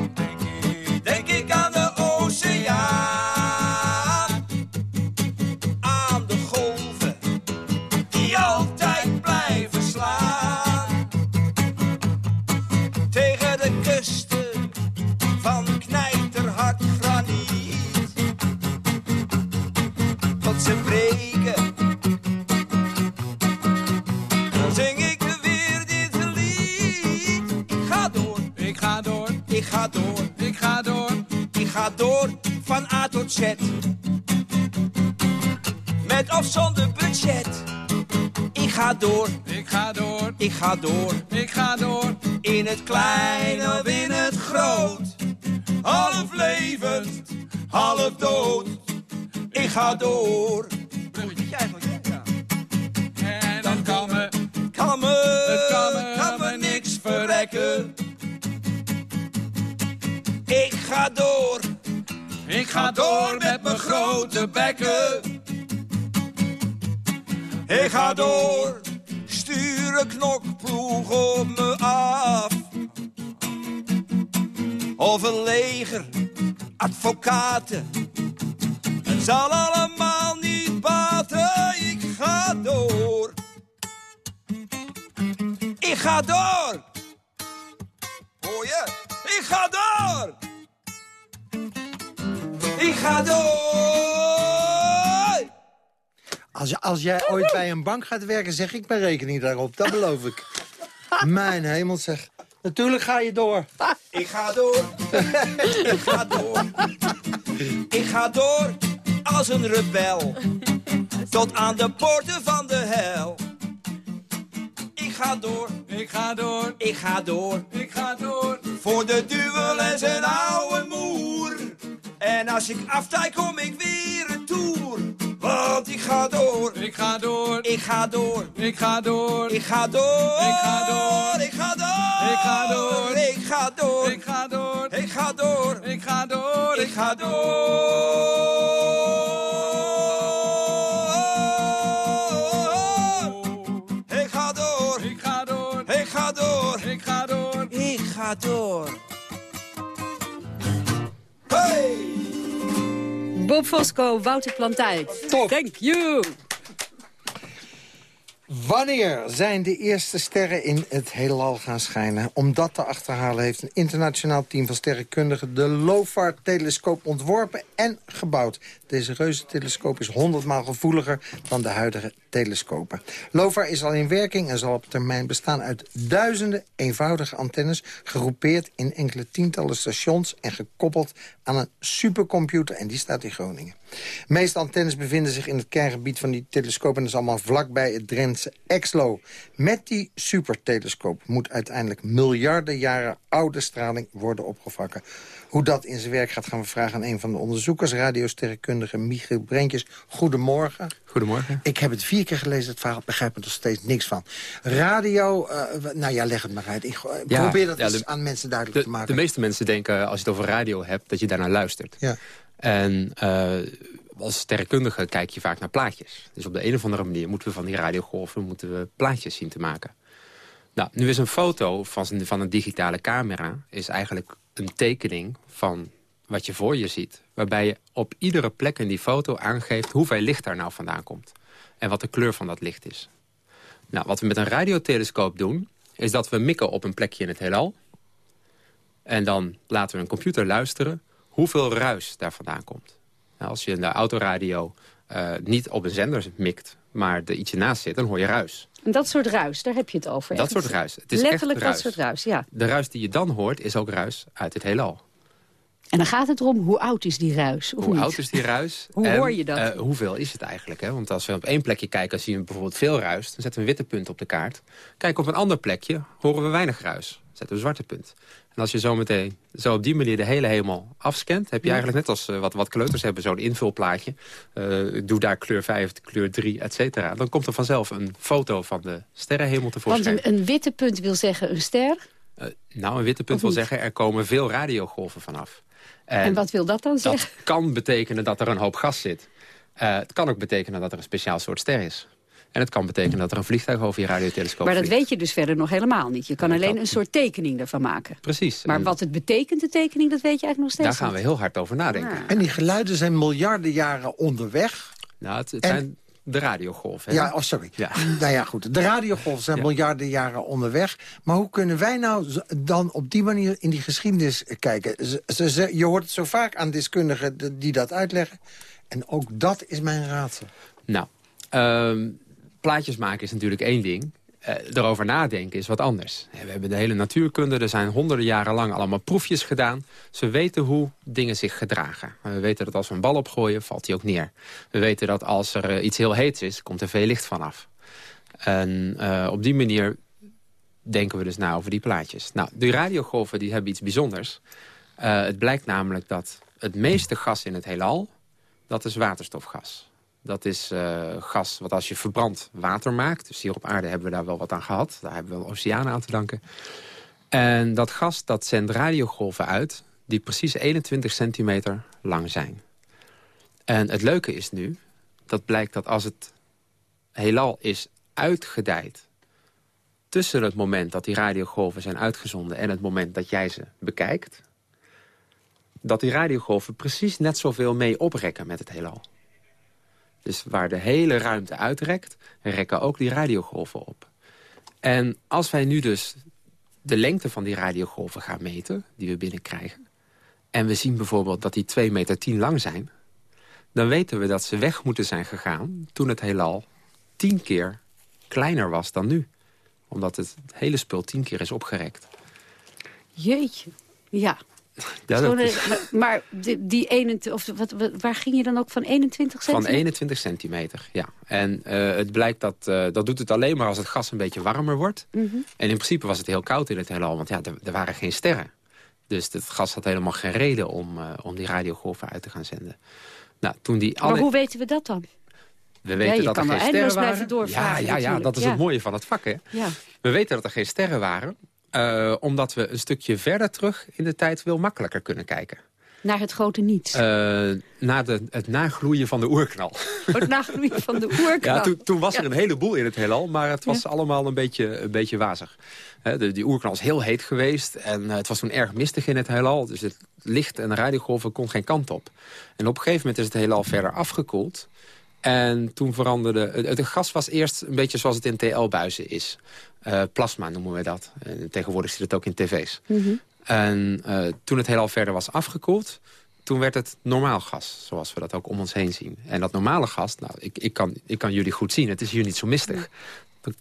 Ik ga door van A tot Z. met of zonder budget. Ik ga door, Ik ga door, ik ga door. ik ga door. In het klein of in het groot. Half levend, half dood. Ik ga door. Bruggetje eigenlijk, hè? Ja. En dan kan me, Kan me, Het kan me kan me niks verrekken. Ik ga door, ik ga door met mijn grote bekken. ik ga door. Stuur een knokploeg op me af. Of een leger, advocaten. Het zal allemaal niet baten, ik ga door. Ik ga door. Hoor je? Ik ga door. Ik ga door. Als, als jij ooit bij een bank gaat werken, zeg ik mijn rekening daarop. Dat beloof ik. Mijn hemel zeg. Natuurlijk ga je door. Ik ga door. Ik ga door. Ik ga door als een rebel. Tot aan de poorten van de hel. Ik ga door. Ik ga door, Ik ga door. ik ga door. Voor de duvel en zijn oude moer. En als ik aftij kom ik weer een toer. Want ik ga door. Ik ga door, Ik ga door. ik ga door. Ik ga door. Ik ga door. Ik ga door. Ik ga door. Ik ga door. Ik ga door, Ik ga door. ik ga door. Ik ga door. Ik ga door. Ik ga door, Bob Fosco, Wouter Plantuy. Top. Thank you. Wanneer zijn de eerste sterren in het heelal gaan schijnen? Om dat te achterhalen heeft een internationaal team van sterrenkundigen... de LOFAR-telescoop ontworpen en gebouwd. Deze reuzentelescoop is honderdmaal gevoeliger dan de huidige telescopen. LOFAR is al in werking en zal op termijn bestaan uit duizenden eenvoudige antennes... gegroepeerd in enkele tientallen stations en gekoppeld aan een supercomputer. En die staat in Groningen. De meeste antennes bevinden zich in het kerngebied van die telescoop... en is allemaal vlakbij het Drentse Exlo. Met die supertelescoop moet uiteindelijk miljarden jaren oude straling worden opgevangen. Hoe dat in zijn werk gaat gaan we vragen aan een van de onderzoekers... radiosterrenkundige Michiel Brentjes. Goedemorgen. Goedemorgen. Ik heb het vier keer gelezen, het verhaal, begrijp er nog steeds niks van. Radio, eh, nou ja, leg het maar uit. Ik, eh, Ja, probeer dat ja, de- aan mensen duidelijk te maken. de meeste mensen denken, als je het over radio hebt, dat je daarnaar luistert. Ja. En eh, als sterrenkundige kijk je vaak naar plaatjes. Dus op de een of andere manier moeten we van die radiogolven moeten we plaatjes zien te maken. Nou, nu is een foto van, van een digitale camera... is eigenlijk een tekening van wat je voor je ziet. Waarbij je op iedere plek in die foto aangeeft... hoeveel licht daar nou vandaan komt. En wat de kleur van dat licht is. Nou, wat we met een radiotelescoop doen... is dat we mikken op een plekje in het heelal. En dan laten we een computer luisteren hoeveel ruis daar vandaan komt. Nou, als je in de autoradio eh, niet op een zender mikt, maar er ietsje naast zit, dan hoor je ruis. En dat soort ruis, daar heb je het over. Dat Echt soort ruis. Het is echt Letterlijk dat ruis. soort ruis, ja. De ruis die je dan hoort, is ook ruis uit het heelal. En dan gaat het erom, hoe oud is die ruis? Hoe niet? oud is die ruis? Hoe En, hoor je dat? eh, hoeveel is het eigenlijk? Hè? Want als we op één plekje kijken, zien we bijvoorbeeld veel ruis. Dan zetten we een witte punt op de kaart. Kijk op een ander plekje, horen we weinig ruis. Zetten we een zwarte punt. En als je zo meteen zo op die manier de hele hemel afscant... heb je Ja. eigenlijk net als eh, wat, wat kleuters hebben, zo'n invulplaatje. Eh, doe daar kleur 5, kleur 3, et cetera. Dan komt er vanzelf een foto van de sterrenhemel Want tevoorschijn. een, een witte punt wil zeggen een ster. Eh, nou, een witte punt wil zeggen, er komen veel radiogolven vanaf. En, wat wil dat dan zeggen? Dat kan betekenen dat er een hoop gas zit. Het kan ook betekenen dat er een speciaal soort ster is. En het kan betekenen dat er een vliegtuig over je radiotelescoop Maar dat vliegt. weet je dus verder nog helemaal niet. Je kan Nee, alleen een soort tekening ervan maken. Precies. Maar En wat het betekent, de tekening, dat weet je eigenlijk nog steeds daar gaan we heel hard over nadenken. Ah. En die geluiden zijn miljarden jaren onderweg. Nou, het, het En- zijn de radiogolven. hè? Ja, oh, sorry. Ja. Nou ja, goed. De radiogolven zijn Ja. miljarden jaren onderweg. Maar hoe kunnen wij nou dan op die manier in die geschiedenis kijken? Ze- ze- ze- je hoort het zo vaak aan deskundigen die dat uitleggen. En ook dat is mijn raadsel. Nou, ehm, plaatjes maken is natuurlijk één ding. Uh, erover nadenken is wat anders. We hebben de hele natuurkunde, er zijn honderden jaren lang allemaal proefjes gedaan. Ze weten hoe dingen zich gedragen. We weten dat als we een bal opgooien, valt die ook neer. We weten dat als er uh, iets heel heets is, komt er veel licht vanaf. En uh, op die manier denken we dus na over die plaatjes. Nou, die radiogolven die hebben iets bijzonders. het blijkt namelijk dat het meeste gas in het heelal, dat is waterstofgas. Dat is uh, gas wat als je verbrandt water maakt. Dus hier op aarde hebben we daar wel wat aan gehad. Daar hebben we oceanen aan te danken. En dat gas dat zendt radiogolven uit... die precies 21 centimeter lang zijn. En het leuke is nu... dat blijkt dat als het heelal is uitgedijd... tussen het moment dat die radiogolven zijn uitgezonden... en het moment dat jij ze bekijkt... dat die radiogolven precies net zoveel mee oprekken met het heelal. Dus waar de hele ruimte uitrekt, rekken ook die radiogolven op. En als wij nu dus de lengte van die radiogolven gaan meten, die we binnenkrijgen... en we zien bijvoorbeeld dat die 2 meter 10 lang zijn... dan weten we dat ze weg moeten zijn gegaan toen het heelal 10 keer kleiner was dan nu. Omdat het hele spul 10 keer is opgerekt. Jeetje, ja. Ja, maar die, die 21, of wat, waar ging je dan ook van 21 centimeter? Van 21 centimeter, ja. En uh, het blijkt dat, uh, dat doet het alleen maar als het gas een beetje warmer wordt. Mm -hmm. En in principe was het heel koud in het heelal, want ja, er, er waren geen sterren. Dus het gas had helemaal geen reden om, uh, om die radiogolven uit te gaan zenden. Nou, toen die alle... Maar hoe weten we dat dan? We weten ja, dat er geen sterren waren. Ja, ja, ja, dat is ja. het mooie van het vak. Hè? Ja. We weten dat er geen sterren waren. Uh, omdat we een stukje verder terug in de tijd veel makkelijker kunnen kijken. Naar het grote niets? Uh, naar de, het nagloeien van de oerknal. Het nagloeien van de oerknal. Ja, toen, toen was er een heleboel in het heelal, maar het was allemaal een beetje, een beetje wazig. He, de, die oerknal is heel heet geweest en uh, het was toen erg mistig in het heelal. Dus het licht en de radiogolven kon geen kant op. En op een gegeven moment is het heelal verder afgekoeld. En toen veranderde... Het, het gas was eerst een beetje zoals het in TL-buizen is. Uh, plasma noemen we dat. En tegenwoordig zit het ook in tv's. Mm -hmm. En uh, toen het heelal verder was afgekoeld... toen werd het normaal gas, zoals we dat ook om ons heen zien. En dat normale gas, nou, ik, ik, kan, ik kan jullie goed zien. Het is hier niet zo mistig. Dan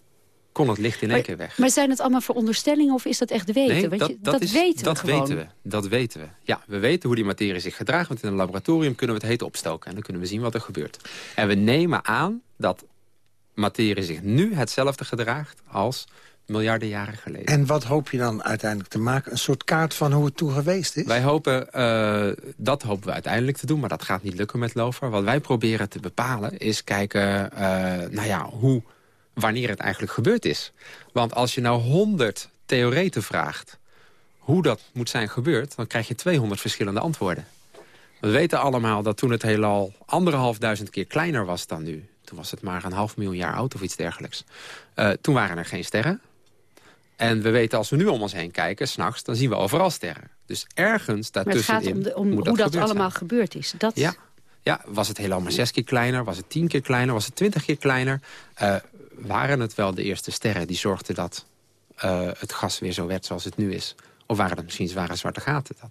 kon het licht in één keer weg. Maar zijn het allemaal veronderstellingen of is dat echt weten? Nee, want dat, je, dat, dat is, weten we dat gewoon. weten we. Dat weten we. Ja, we weten hoe die materie zich gedraagt. Want in een laboratorium kunnen we het heet opstoken. En dan kunnen we zien wat er gebeurt. En we nemen aan dat materie zich nu hetzelfde gedraagt als miljarden jaren geleden. En wat hoop je dan uiteindelijk te maken? Een soort kaart van hoe het toen geweest is? Wij hopen, uh, dat hopen we uiteindelijk te doen, maar dat gaat niet lukken met LOFAR. Wat wij proberen te bepalen is kijken, uh, nou ja, hoe, wanneer het eigenlijk gebeurd is. Want als je nou 100 theoreten vraagt hoe dat moet zijn gebeurd... dan krijg je 200 verschillende antwoorden. We weten allemaal dat toen het heelal anderhalfduizend keer kleiner was dan nu... toen was het maar een half miljoen jaar oud of iets dergelijks... Uh, toen waren er geen sterren. En we weten als we nu om ons heen kijken, s'nachts, dan zien we overal sterren. Dus ergens daartussenin Maar het gaat om, de, om moet hoe dat, dat allemaal zijn. gebeurd is. Dat... Ja. ja, was het heelal maar zes keer kleiner? Was het tien keer kleiner? Was het twintig keer kleiner? Uh, waren het wel de eerste sterren die zorgden dat uh, het gas weer zo werd zoals het nu is? Of waren het misschien zware zwarte gaten? Dat,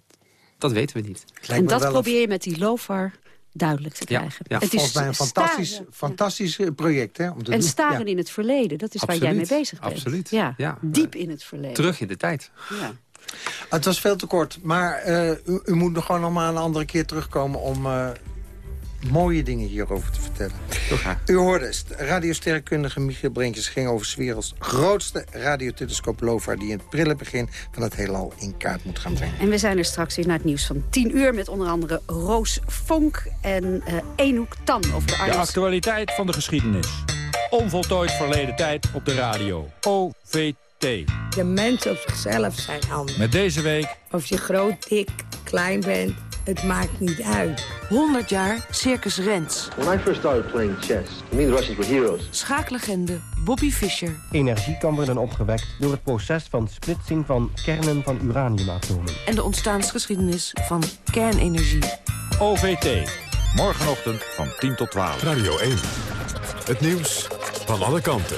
dat weten we niet. En dat probeer je met die LOFAR duidelijk te krijgen. Ja, ja. Het is mij een fantastisch, staren. fantastisch project. Hè, om te en doen. staren ja. in het verleden, dat is Absoluut. waar jij mee bezig bent. Absoluut. Ja, ja. Diep in het verleden. Terug in de tijd. Ja. Het was veel te kort, maar uh, u, u, moet nog gewoon nog maar een andere keer terugkomen... om uh, mooie dingen hierover te vertellen. U hoorde radiosterrenkundige Michiel Brinkjes ging over 's werelds grootste radiotelescoop LOFAR... die in het prille begin van het heelal in kaart moet gaan brengen. En we zijn er straks weer naar het nieuws van 10 uur... met onder andere Roos Vonk en uh, Enoek Tan over de De actualiteit van de geschiedenis. Onvoltooid verleden tijd op de radio. OVT. De mensen op zichzelf zijn anders. Met deze week... Of je groot, dik, klein bent, het maakt niet uit. 100 jaar Circus Rents. When I first started playing chess, to me the Russians were heroes. Schaaklegende Bobby Fischer. Energie kan worden opgewekt door het proces van splitsing van kernen van uraniumatomen. En de ontstaansgeschiedenis van kernenergie. OVT. Morgenochtend van 10 tot 12. Radio 1. Het nieuws van alle kanten.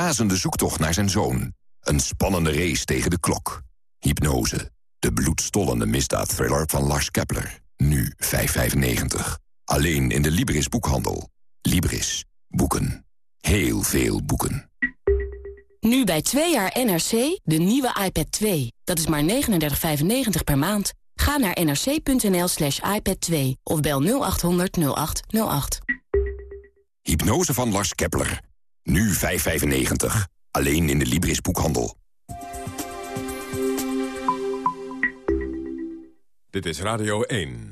razende zoektocht naar zijn zoon. Een spannende race tegen de klok. Hypnose. De bloedstollende misdaadthriller van Lars Kepler. Nu 5,95. Alleen in de Libris boekhandel. Libris. Boeken. Heel veel boeken. Nu bij 2 jaar NRC de nieuwe iPad 2. Dat is maar 39,95 per maand. Ga naar nrc.nl slash iPad 2 of bel 0800 0808. Hypnose van Lars Kepler. Nu 5,95. Alleen in de Libris boekhandel. Dit is Radio 1.